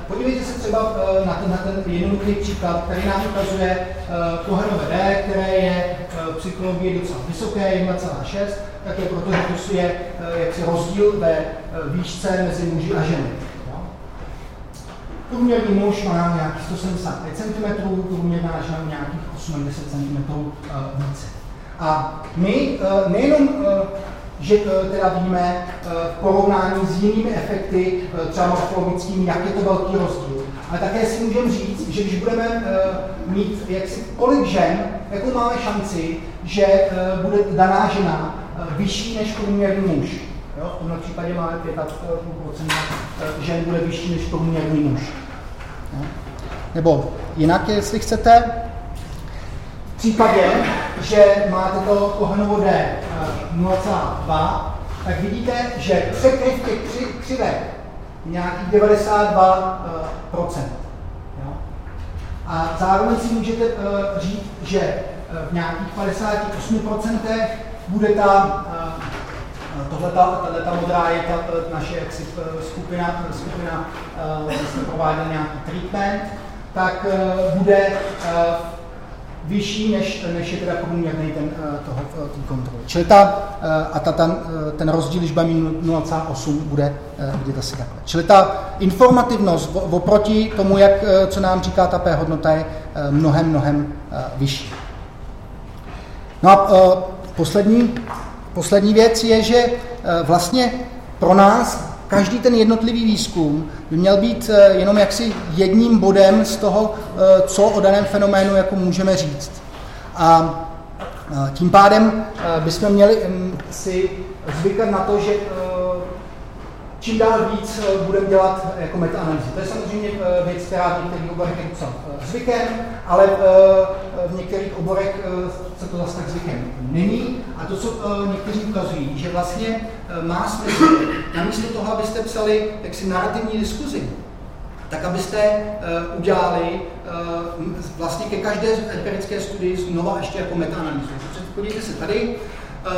Podívejte se třeba na ten, na ten jednoduchý příklad, který nám ukazuje kohenové D, které je v psychologii docela vysoké, 1,6, tak je proto, že to je jaksi rozdíl ve výšce mezi muži a ženy. Průměrný muž má nějakých 175 cm, průměrná žena nějakých 80 cm více. A my eh, nejenom eh, že eh, teda víme v porovnání s jinými efekty, třeba morfologickými, jak je to velký rozdíl. Ale také si můžeme říct, že když budeme mít jaksi, kolik žen, jakou máme šanci, že bude daná žena vyšší než průměrný muž. Jo? V tomhle případě máme 5,5% žen bude vyšší než průměrný muž. Jo? Nebo jinak, jestli chcete, v případě, že máte to kohenovo D 0,2, tak vidíte, že překryv těch kři, křivek nějakých 92 jo? A zároveň si můžete uh, říct, že uh, v nějakých 58% bude ta tohle ta modrá je ta, naše jaksi, skupina, skupina jsme prováděli nějaký treatment, tak bude vyšší, než, než je teda průměrný ten, eh, toho, eh, té kontroly. Čili ta, eh, a ta, ten, ten rozdíl, když bude 0,8, bude vidět asi takhle. Čili ta informativnost oproti tomu, jak, co nám říká ta P hodnota, je mnohem, mnohem vyšší. No a poslední, poslední věc je, že vlastně pro nás každý ten jednotlivý výzkum by měl být eh, jenom jaksi jedním bodem z toho, eh, co o daném fenoménu jako můžeme říct. A eh, tím pádem bychom měli mm, si zvykat na to, že čím dál víc budeme dělat jako metaanalýzy. To je samozřejmě věc, která v některých oborech je docela zvykem, ale v některých oborech se to zase tak zvykem není. A to, co někteří ukazují, že vlastně má smysl, namísto toho, abyste psali jaksi narrativní diskuzi, tak abyste uh, udělali uh, vlastně ke každé empirické studii znova ještě jako metaanalýzu. Podívejte se tady,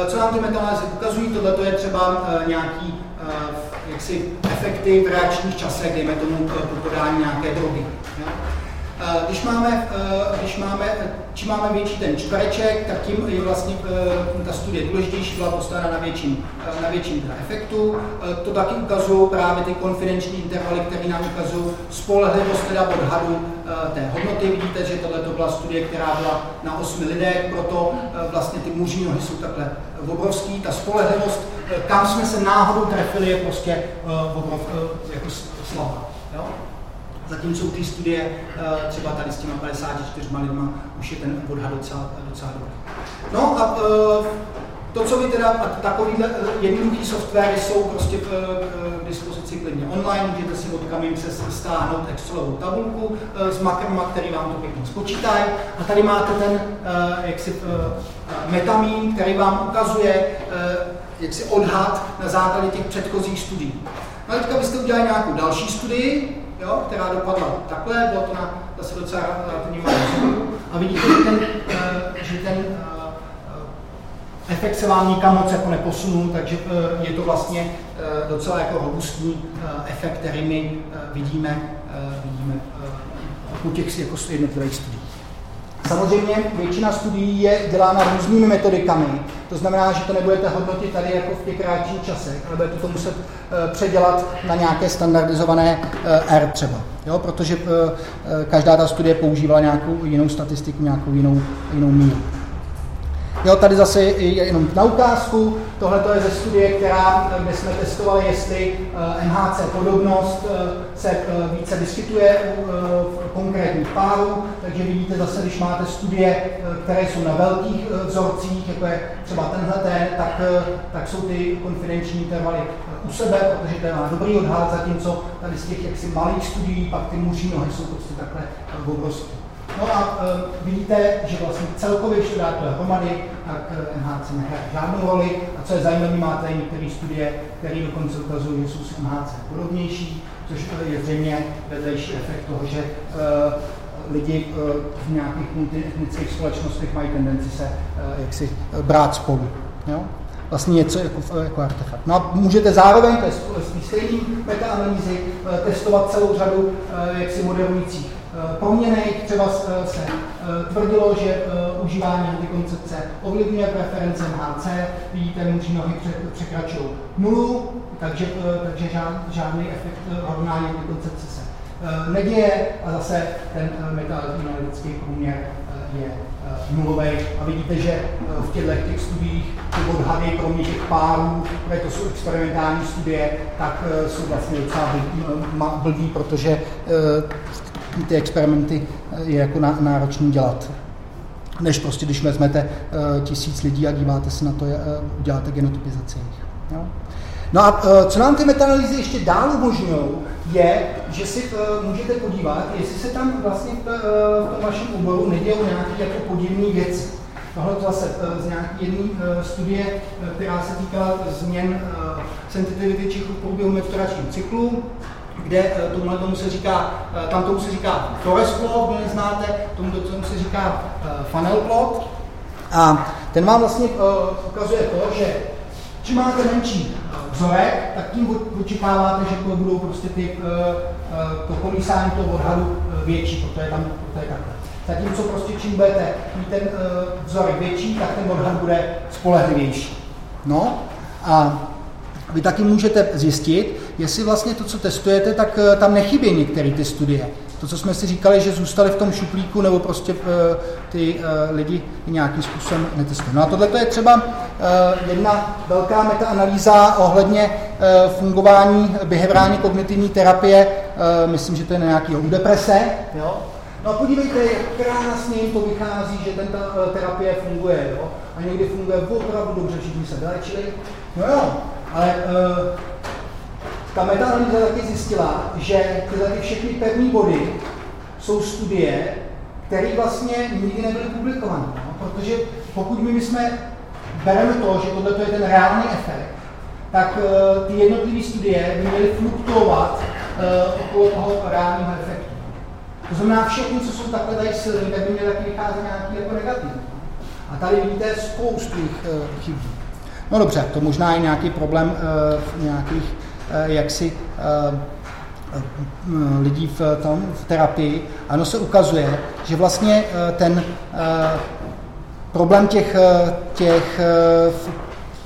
co nám ty metaanalýzy ukazují, tohle je třeba uh, nějaký uh, jaksi efekty v reakčních časech, dejme tomu po podání nějaké drogy. Ja? Když máme, když máme, čím máme větší ten čtvereček, tak tím je vlastně ta studie důležitější, byla postavena na větším, na větším efektu. To taky ukazují právě ty konfidenční intervaly, které nám ukazují spolehlivost teda odhadu té hodnoty. Vidíte, že tohle to byla studie, která byla na osmi lidech, proto vlastně ty mužní nohy jsou takhle obrovský. Ta spolehlivost, kam jsme se náhodou trefili, je prostě obrov, jako slabá. Jo? Zatímco u té studie eh, třeba tady s těma 54 lidma už je ten odhad docela, docela dobrý. No a eh, to, co vy teda, takovýhle eh, jednoduchý softwary jsou prostě k dispozici klidně online, můžete si od Kamince stáhnout Excelovou tabulku s makrama, který vám to pěkně spočítají. A tady máte ten jaksi, metamín, který vám ukazuje jaksi odhad na základě těch předchozích studií. No a teďka byste udělali nějakou další studii, jo, která dopadla takhle, bylo to na zase docela relativně malou A vidíte, že ten, eh, že ten eh, efekt se vám nikam moc jako neposunul, takže eh, je to vlastně docela jako robustní efekt, který my vidíme, vidíme u těch jako jednotlivých studií. Samozřejmě většina studií je dělána různými metodikami, to znamená, že to nebudete hodnotit tady jako v těch krátkých časech, ale budete to muset eh, předělat na nějaké standardizované eh, R třeba, jo? protože eh, každá ta studie používala nějakou jinou statistiku, nějakou jinou, jinou míru. Jo, tady zase je jenom na ukázku. Tohle je ze studie, která, kde jsme testovali, jestli eh, MHC podobnost eh, se eh, více vyskytuje u konkrétních párů. Takže vidíte zase, když máte studie, které jsou na velkých vzorcích, jako je třeba tenhle ten, tak, tak jsou ty konfidenční intervaly u sebe, protože to má dobrý odhad, zatímco tady z těch jaksi malých studií pak ty muží nohy jsou prostě takhle obrovské. No a e, vidíte, že vlastně celkově, dáte dohromady, tak e, MHC nehraje žádnou roli. A co je zajímavé, máte i některé studie, které dokonce ukazují, že jsou si MHC podobnější, což je zřejmě vedlejší efekt toho, že e, lidi e, v nějakých multietnických společnostech mají tendenci se e, jaksi brát spolu. Jo? vlastně něco jako, jako artefakt. No a můžete zároveň, to je stejný metaanalýzy, testovat celou řadu jaksi moderujících proměnek, třeba se tvrdilo, že užívání antikoncepce ovlivňuje preference MHC, vidíte, muži nohy překračují nulu, takže, takže žádný efekt hormonální antikoncepce se neděje a zase ten metaanalitický průměr je nulový. A vidíte, že v těchto těch studiích ty odhady, kromě těch párů, které to jsou experimentální studie, tak jsou vlastně docela blbý, protože ty experimenty je jako náročný dělat než prostě, když vezmete tisíc lidí a díváte se na to, děláte genotypizaci jich. No a co nám ty metaanalýzy ještě dál umožňují, je, že si můžete podívat, jestli se tam vlastně v, tom vašem oboru nedějou nějaké jako podivné věci. Tohle zase z nějaké jedné studie, která se týkala změn sensitivity čichu v průběhu menstruačního cyklu, kde uh, tomhle tomu se říká, uh, tam tomu se říká forest plot, kdo neznáte, tomu tomu se říká uh, funnel plot. A ten vám vlastně ukazuje to, že čím máte menší vzorek, tak tím očekáváte, že to budou prostě ty, eh, eh, to kolísání toho odhadu eh, větší, protože tam to je takhle. Zatímco prostě čím budete mít ten vzorek větší, tak ten odhad bude spolehlivější. No a vy taky můžete zjistit, jestli vlastně to, co testujete, tak tam nechybí některé ty studie to, co jsme si říkali, že zůstali v tom šuplíku, nebo prostě uh, ty uh, lidi nějakým způsobem netestují. No a tohle je třeba jedna velká metaanalýza ohledně fungování behaviorální kognitivní terapie, myslím, že to je na nějaký u deprese, jo? No a podívejte, jak krásně jim to vychází, že ta terapie funguje, jo? A někdy funguje opravdu dobře, všichni se vylečili. No jo, ale ta metaanalýza taky zjistila, že tyhle ty všechny pevné body jsou studie, které vlastně nikdy nebyly publikovány. No? Protože pokud my jsme bereme to, že tohle je ten reálný efekt, tak uh, ty jednotlivé studie by měly fluktuovat uh, okolo toho reálného efektu. To znamená, všechny, co jsou takhle tady silné, tak by měly taky vycházet nějaký jako negativní. A tady vidíte spoustu jich uh, chybí. No dobře, to možná je nějaký problém v nějakých Eh, jaksi eh, eh, lidí v, tom, v terapii. Ano, se ukazuje, že vlastně ten problém těch, těch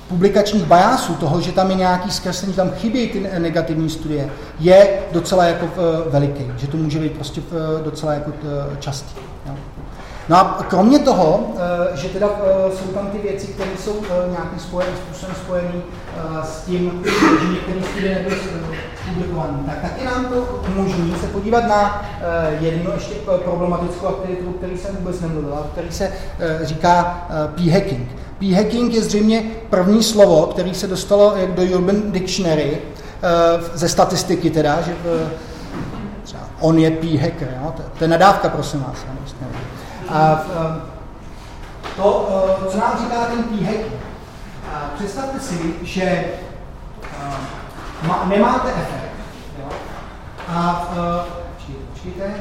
publikačních bajásů, toho, že tam je nějaký zkreslení, tam chybí ty negativní studie, je docela jako veliký, že to může být prostě docela jako častý. No a kromě toho, eh, že teda eh, jsou tam ty věci, které jsou eh, nějakým spojený, způsobem spojené s tím, že některé studie nebyly publikované, tak taky nám to umožní se podívat na jednu ještě problematickou aktivitu, o které jsem vůbec nemluvil, který se říká p-hacking. P-hacking je zřejmě první slovo, který se dostalo jak do Urban Dictionary, ze statistiky teda, že třeba on je p-hacker, to je nadávka, prosím vás. Já a to, eh, co nám říká ten p představte si, že eh, nemáte efekt. A eh, počkejte, počkejte.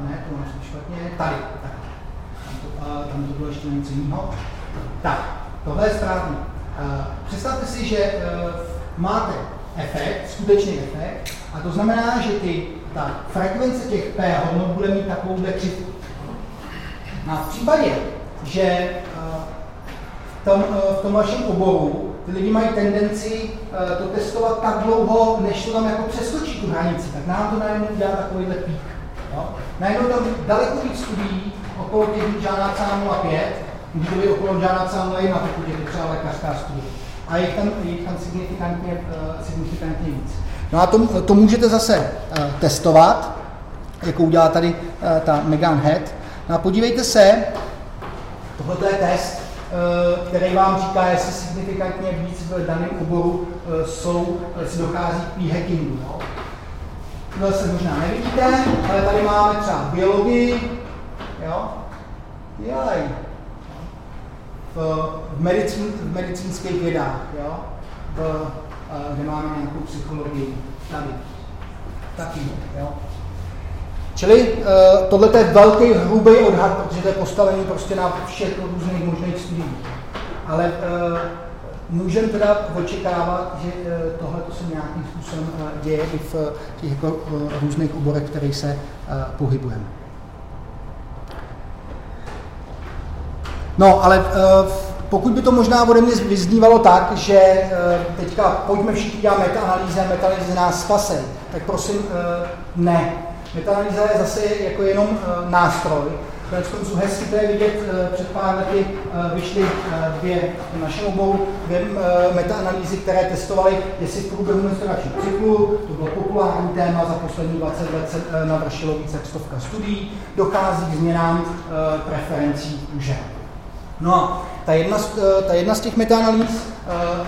Ne, to máš špatně. Tady. Tam, to, tam to bylo ještě něco jiného. Tak, tohle je správně. Představte si, že máte efekt, skutečný efekt, a to znamená, že ty, ta frekvence těch P hodnot bude mít takovou křivku. A v případě, že eh, v tom, eh, v tom vašem oboru ty lidi mají tendenci eh, to testovat tak dlouho, než to tam jako přeskočí tu hranici, tak nám to najednou dělá takovýhle pík. Jo? Najednou tam daleko víc studií okolo těch Jana 05, může to být okolo Jana 01, pokud je to třeba lékařská studie. A je tam, je tam signifikantně, signifikantně víc. No a to, to můžete zase testovat, jako udělá tady ta Megan Head, No a podívejte se, tohle je test, eh, který vám říká, jestli signifikantně víc v daném oboru eh, jsou, si dochází k p-hackingu. No. Tohle se možná nevidíte, ale tady máme třeba biologii, jo, jaj, v, medicín, v medicínských vědách, jo, v, eh, kde máme nějakou psychologii, tady, taky, jo. Čili uh, tohle je velký hrubý odhad, protože to je postavený prostě na všech různých možných studiích. ale můžeme teda očekávat, že tohle se nějakým způsobem děje i v těch jako různých oborech, v kterých se pohybujeme. No, ale pokud by to možná ode mě vyznívalo tak, že teďka pojďme všichni dělat metaanalýzy a nás spasej, tak prosím ne. Metaanalýza je zase jako jenom nástroj, Konec konců hezky to je vidět, eh, před pár lety eh, vyšly dvě naše obou dvě metaanalýzy, které testovaly, jestli v průběhu menstruačního cyklu, to bylo populární téma za poslední 20 let se navršilo více stovka studií, dochází k změnám preferencí u žen. No a ta jedna, z, ta jedna z těch metaanalýz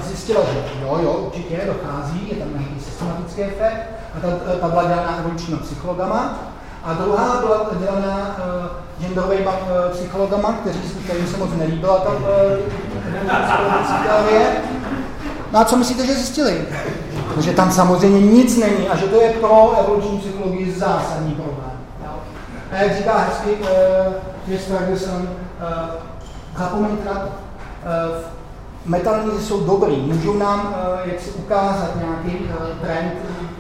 zjistila, že jo, jo, určitě dochází, je tam nějaký systematický efekt, a ta, ta byla dělaná evolučníma psychologama, a druhá byla dělaná uh, genderovými uh, psychologama, kteří, kterým se moc nelíbila ta uh, teorie. No a co myslíte, že zjistili? Že tam samozřejmě nic není a že to je pro evoluční psychologii zásadní problém. A jak říká hezky uh, Ferguson, uh, zapomeňte na metalnízy jsou dobrý, můžou nám uh, jak si ukázat nějaký uh, trend,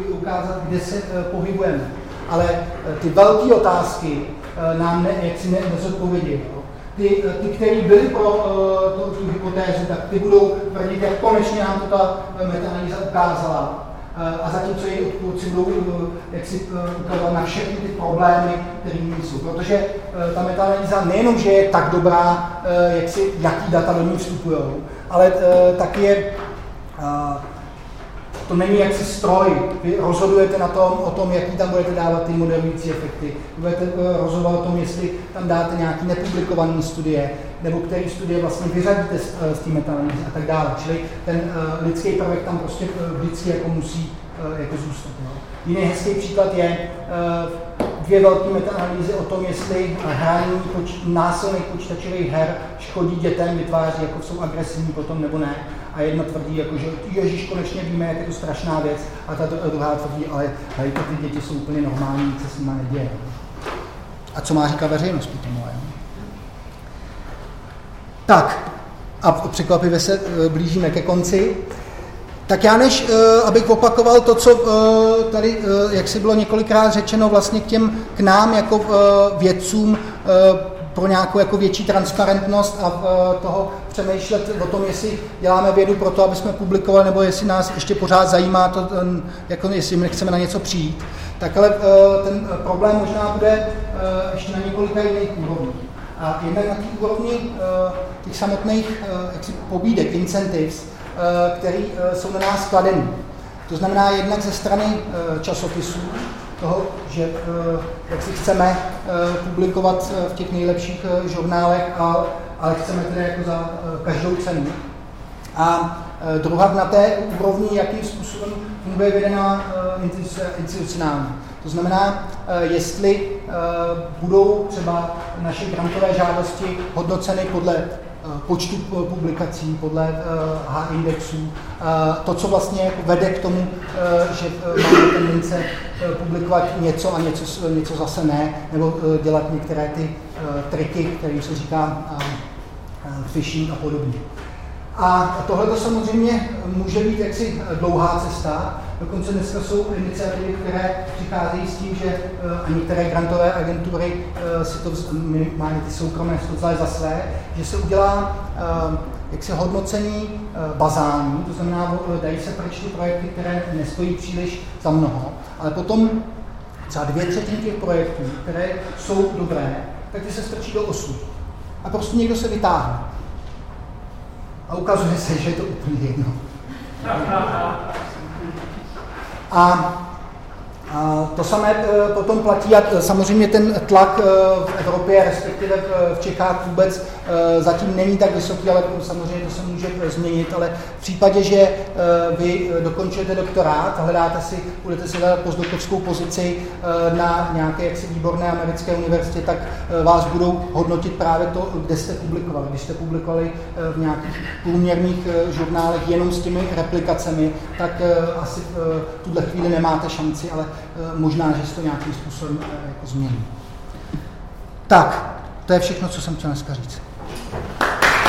ukázat, kde se uh, pohybujeme ale eh, ty velké otázky eh, nám ne, jak si ne, nezodpovědějí. Ty, eh, ty, které byly pro uh, tu, hypotézu, tak ty budou tvrdit, jak konečně nám to ta metaanalýza ukázala. A zatímco její odpůrci budou jak si ukazovat na všechny ty problémy, které jsou. Protože ta metaanalýza nejenom, že je tak dobrá, jak si, jaký data do ní vstupují, ale taky je to není jaksi stroj. Vy rozhodujete na tom, o tom, jaký tam budete dávat ty modelující efekty. Budete eh, rozhodovat o tom, jestli tam dáte nějaké nepublikované studie, nebo které studie vlastně vyřadíte z, eh, z té metanalýzy a tak dále. Čili ten uh, lidský prvek tam prostě vždycky jako musí uh, jako zůstat. No. Jiný hezký příklad je uh, dvě velké metaanalýzy o tom, jestli hraní poč- násilných počítačových her škodí dětem, vytváří, jako jsou agresivní potom nebo ne a jedna tvrdí, jako, že Ježíš konečně víme, jak je to strašná věc, a ta druhá tvrdí, ale hej, ty děti jsou úplně normální, co se nimi neděje. A co má říkat veřejnost potom, ale? Tak, a překvapivě se e, blížíme ke konci. Tak já než, e, abych opakoval to, co e, tady, jak si bylo několikrát řečeno, vlastně k těm, k nám jako vědcům pro nějakou jako větší transparentnost a toho přemýšlet o tom, jestli děláme vědu pro to, aby jsme publikovali, nebo jestli nás ještě pořád zajímá to, jako jestli my nechceme na něco přijít. Tak ale ten problém možná bude ještě na několika jiných úrovních. A jednak na té úrovni těch samotných jaksi pobídek, incentives, které uh, jsou na nás kladeny. To znamená jednak ze strany uh, časopisů, toho, že eh, jak si chceme eh, publikovat eh, v těch nejlepších žurnálech, ale chceme tedy jako za každou cenu. A druhá na té úrovni, jakým způsobem funguje vedená institucionálně. To znamená, jestli budou třeba naše grantové žádosti hodnoceny podle počtu publikací, podle H-indexů, to, co vlastně vede k tomu, že máme tendence publikovat něco a něco, něco zase ne, nebo dělat některé ty triky, které se říká phishing a podobně. A tohle to samozřejmě může být jaksi dlouhá cesta. Dokonce dneska jsou iniciativy, které přicházejí s tím, že eh, a některé grantové agentury eh, si to minimálně ty soukromé vzali za své, že se udělá eh, jak se hodnocení bazální, to znamená, dají se pryč ty projekty, které nestojí příliš za mnoho, ale potom za dvě třetiny těch projektů, které jsou dobré, tak ty se strčí do osu. A prostě někdo se vytáhne. A ukazuje se, že je to úplně jedno. A to samé e, potom platí a samozřejmě ten tlak e, v Evropě, respektive v Čechách vůbec zatím není tak vysoký, ale samozřejmě to se může změnit, ale v případě, že vy dokončujete doktorát, hledáte si, budete si hledat postdoktorskou pozici na nějaké jaksi výborné americké univerzitě, tak vás budou hodnotit právě to, kde jste publikovali. Když jste publikovali v nějakých průměrných žurnálech jenom s těmi replikacemi, tak asi v tuhle chvíli nemáte šanci, ale Eh, možná, že se to nějakým způsobem eh, jako změní. Tak, to je všechno, co jsem chtěl dneska říct. Thank you.